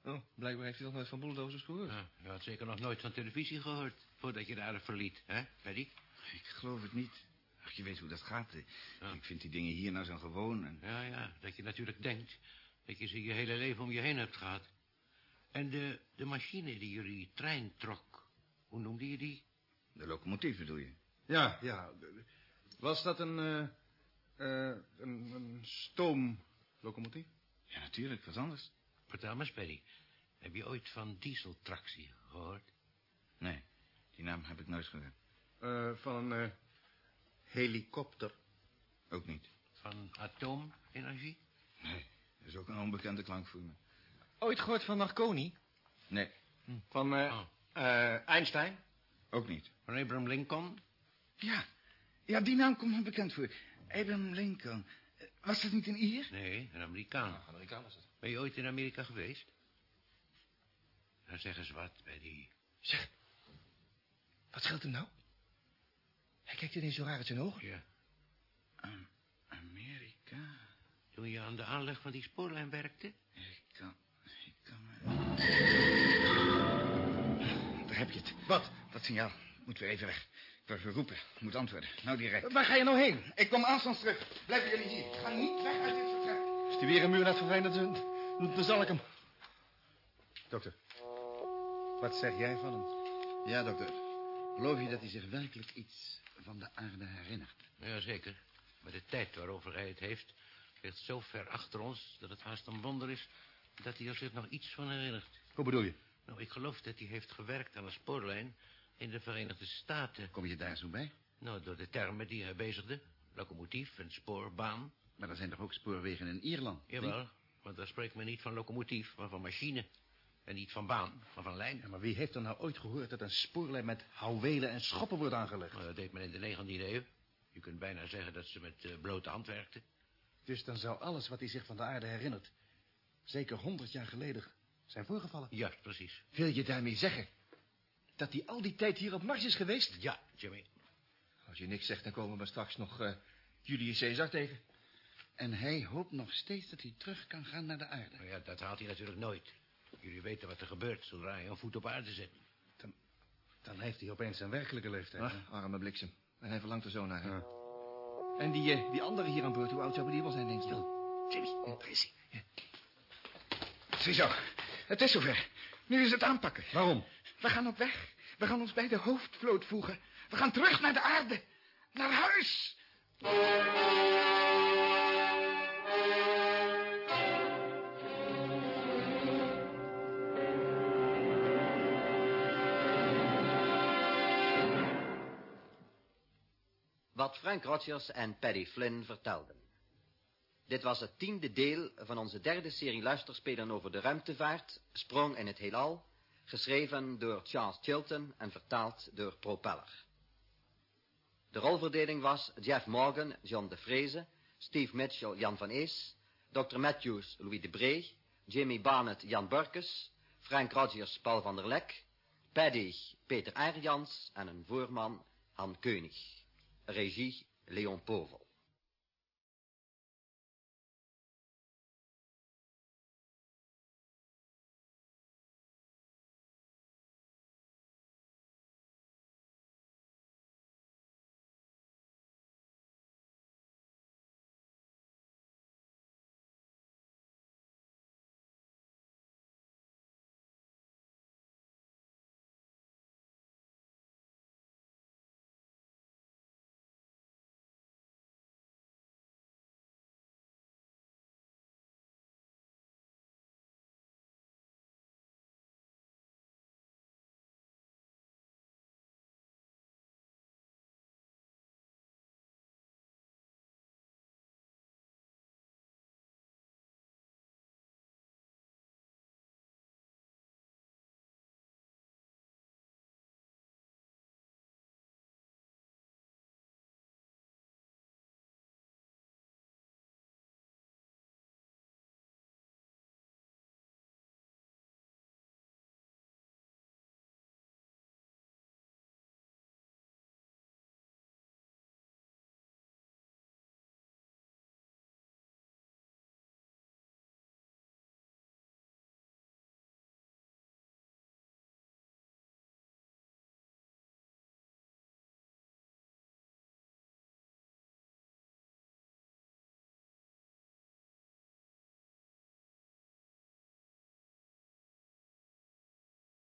Oh, blijkbaar heeft hij nog nooit van bulldozers gehoord. Ja, je had zeker nog nooit van televisie gehoord... voordat je de aarde verliet, hè, Paddy? Ik geloof het niet. Ach, je weet hoe dat gaat. Ja. Ik vind die dingen hier nou zo gewoon. En... Ja, ja, dat je natuurlijk denkt... dat je ze je hele leven om je heen hebt gehad. En de, de machine die jullie trein trok... hoe noemde je die? De locomotief bedoel je? Ja, ja. Was dat een, eh, eh, een, een stoomlocomotief? Ja, natuurlijk. Wat anders? Vertel me eens, Paddy. Heb je ooit van dieseltractie gehoord? Nee, die naam heb ik nooit gehoord. Eh, van een eh, helikopter? Ook niet. Van atoomenergie? Nee, dat is ook een onbekende klank voor me. Ooit gehoord van Marconi? Nee, Van eh, Oh. eh, Einstein? ook niet. Van Abraham Lincoln? Ja, ja, die naam komt me bekend voor. Abraham Lincoln. Was dat niet een Ier? Nee, een Amerikaan. Amerikaan is het. Ben je ooit in Amerika geweest? Dan zeg eens wat bij die... Zeg, wat scheelt hem nou? Hij kijkt ineens zo raar uit zijn ogen. Ja. Amerika? Toen je aan de aanleg van die spoorlijn werkte? Ik kan... Ik kan. Daar heb je het. Wat? Dat signaal. Moet weer even weg. Ik word geroepen. Ik moet antwoorden. Nou direct. Waar ga je nou heen? Ik kom aanstonds terug. Blijven jullie hier. Ga niet weg uit dit vertrek. Als hij weer een muur laat verwijderd, dan, dan zal ik hem. Dokter, wat zeg jij van hem? Ja, dokter. Geloof je dat hij zich werkelijk iets van de aarde herinnert? Jazeker. Maar de tijd waarover hij het heeft... ligt zo ver achter ons dat het haast een wonder is... dat hij er zich nog iets van herinnert. Hoe bedoel je? Nou, ik geloof dat hij heeft gewerkt aan een spoorlijn... in de Verenigde Staten. Kom je daar zo bij? Nou, door de termen die hij bezigde. Locomotief en spoorbaan. Maar er zijn toch ook spoorwegen in Ierland? Jawel, want daar spreekt men niet van locomotief, maar van machine. En niet van baan, maar van lijn. Ja, maar wie heeft er nou ooit gehoord dat een spoorlijn met houwelen en schoppen wordt aangelegd? Nou, dat deed men in de 19e eeuw. Je kunt bijna zeggen dat ze met eh, blote hand werkten. Dus dan zou alles wat hij zich van de aarde herinnert... zeker honderd jaar geleden zijn voorgevallen. Juist, precies. Wil je daarmee zeggen dat hij al die tijd hier op Mars is geweest? Ja, Jimmy. Als je niks zegt, dan komen we straks nog eh, Julius Caesar tegen. En hij hoopt nog steeds dat hij terug kan gaan naar de aarde. Nou ja, dat haalt hij natuurlijk nooit. Jullie weten wat er gebeurt zodra hij een voet op aarde zet. Dan, dan heeft hij opeens zijn werkelijke leeftijd. Ach, arme bliksem. En hij verlangt er zo naar. Ja. En die, eh, die andere hier aan boord, hoe oud zouden die wel zijn, denk je? Jimmy, daar is hij. Ziezo, het is zover. Nu is het aanpakken. Waarom? We gaan op weg. We gaan ons bij de hoofdvloot voegen. We gaan terug naar de aarde. Naar huis. Frank Rogers en Paddy Flynn vertelden. Dit was het tiende deel van onze derde serie luisterspelen over de ruimtevaart, Sprong in het heelal, geschreven door Charles Chilton en vertaald door Propeller. De rolverdeling was Jeff Morgan, John de Vreese, Steve Mitchell, Jan van Ees, Dr. Matthews, Louis de Bree, Jimmy Barnett, Jan Burkes, Frank Rogers, Paul van der Lek, Paddy, Peter Aarjans en een voorman, Han Keunig. Regie, Leon Povel.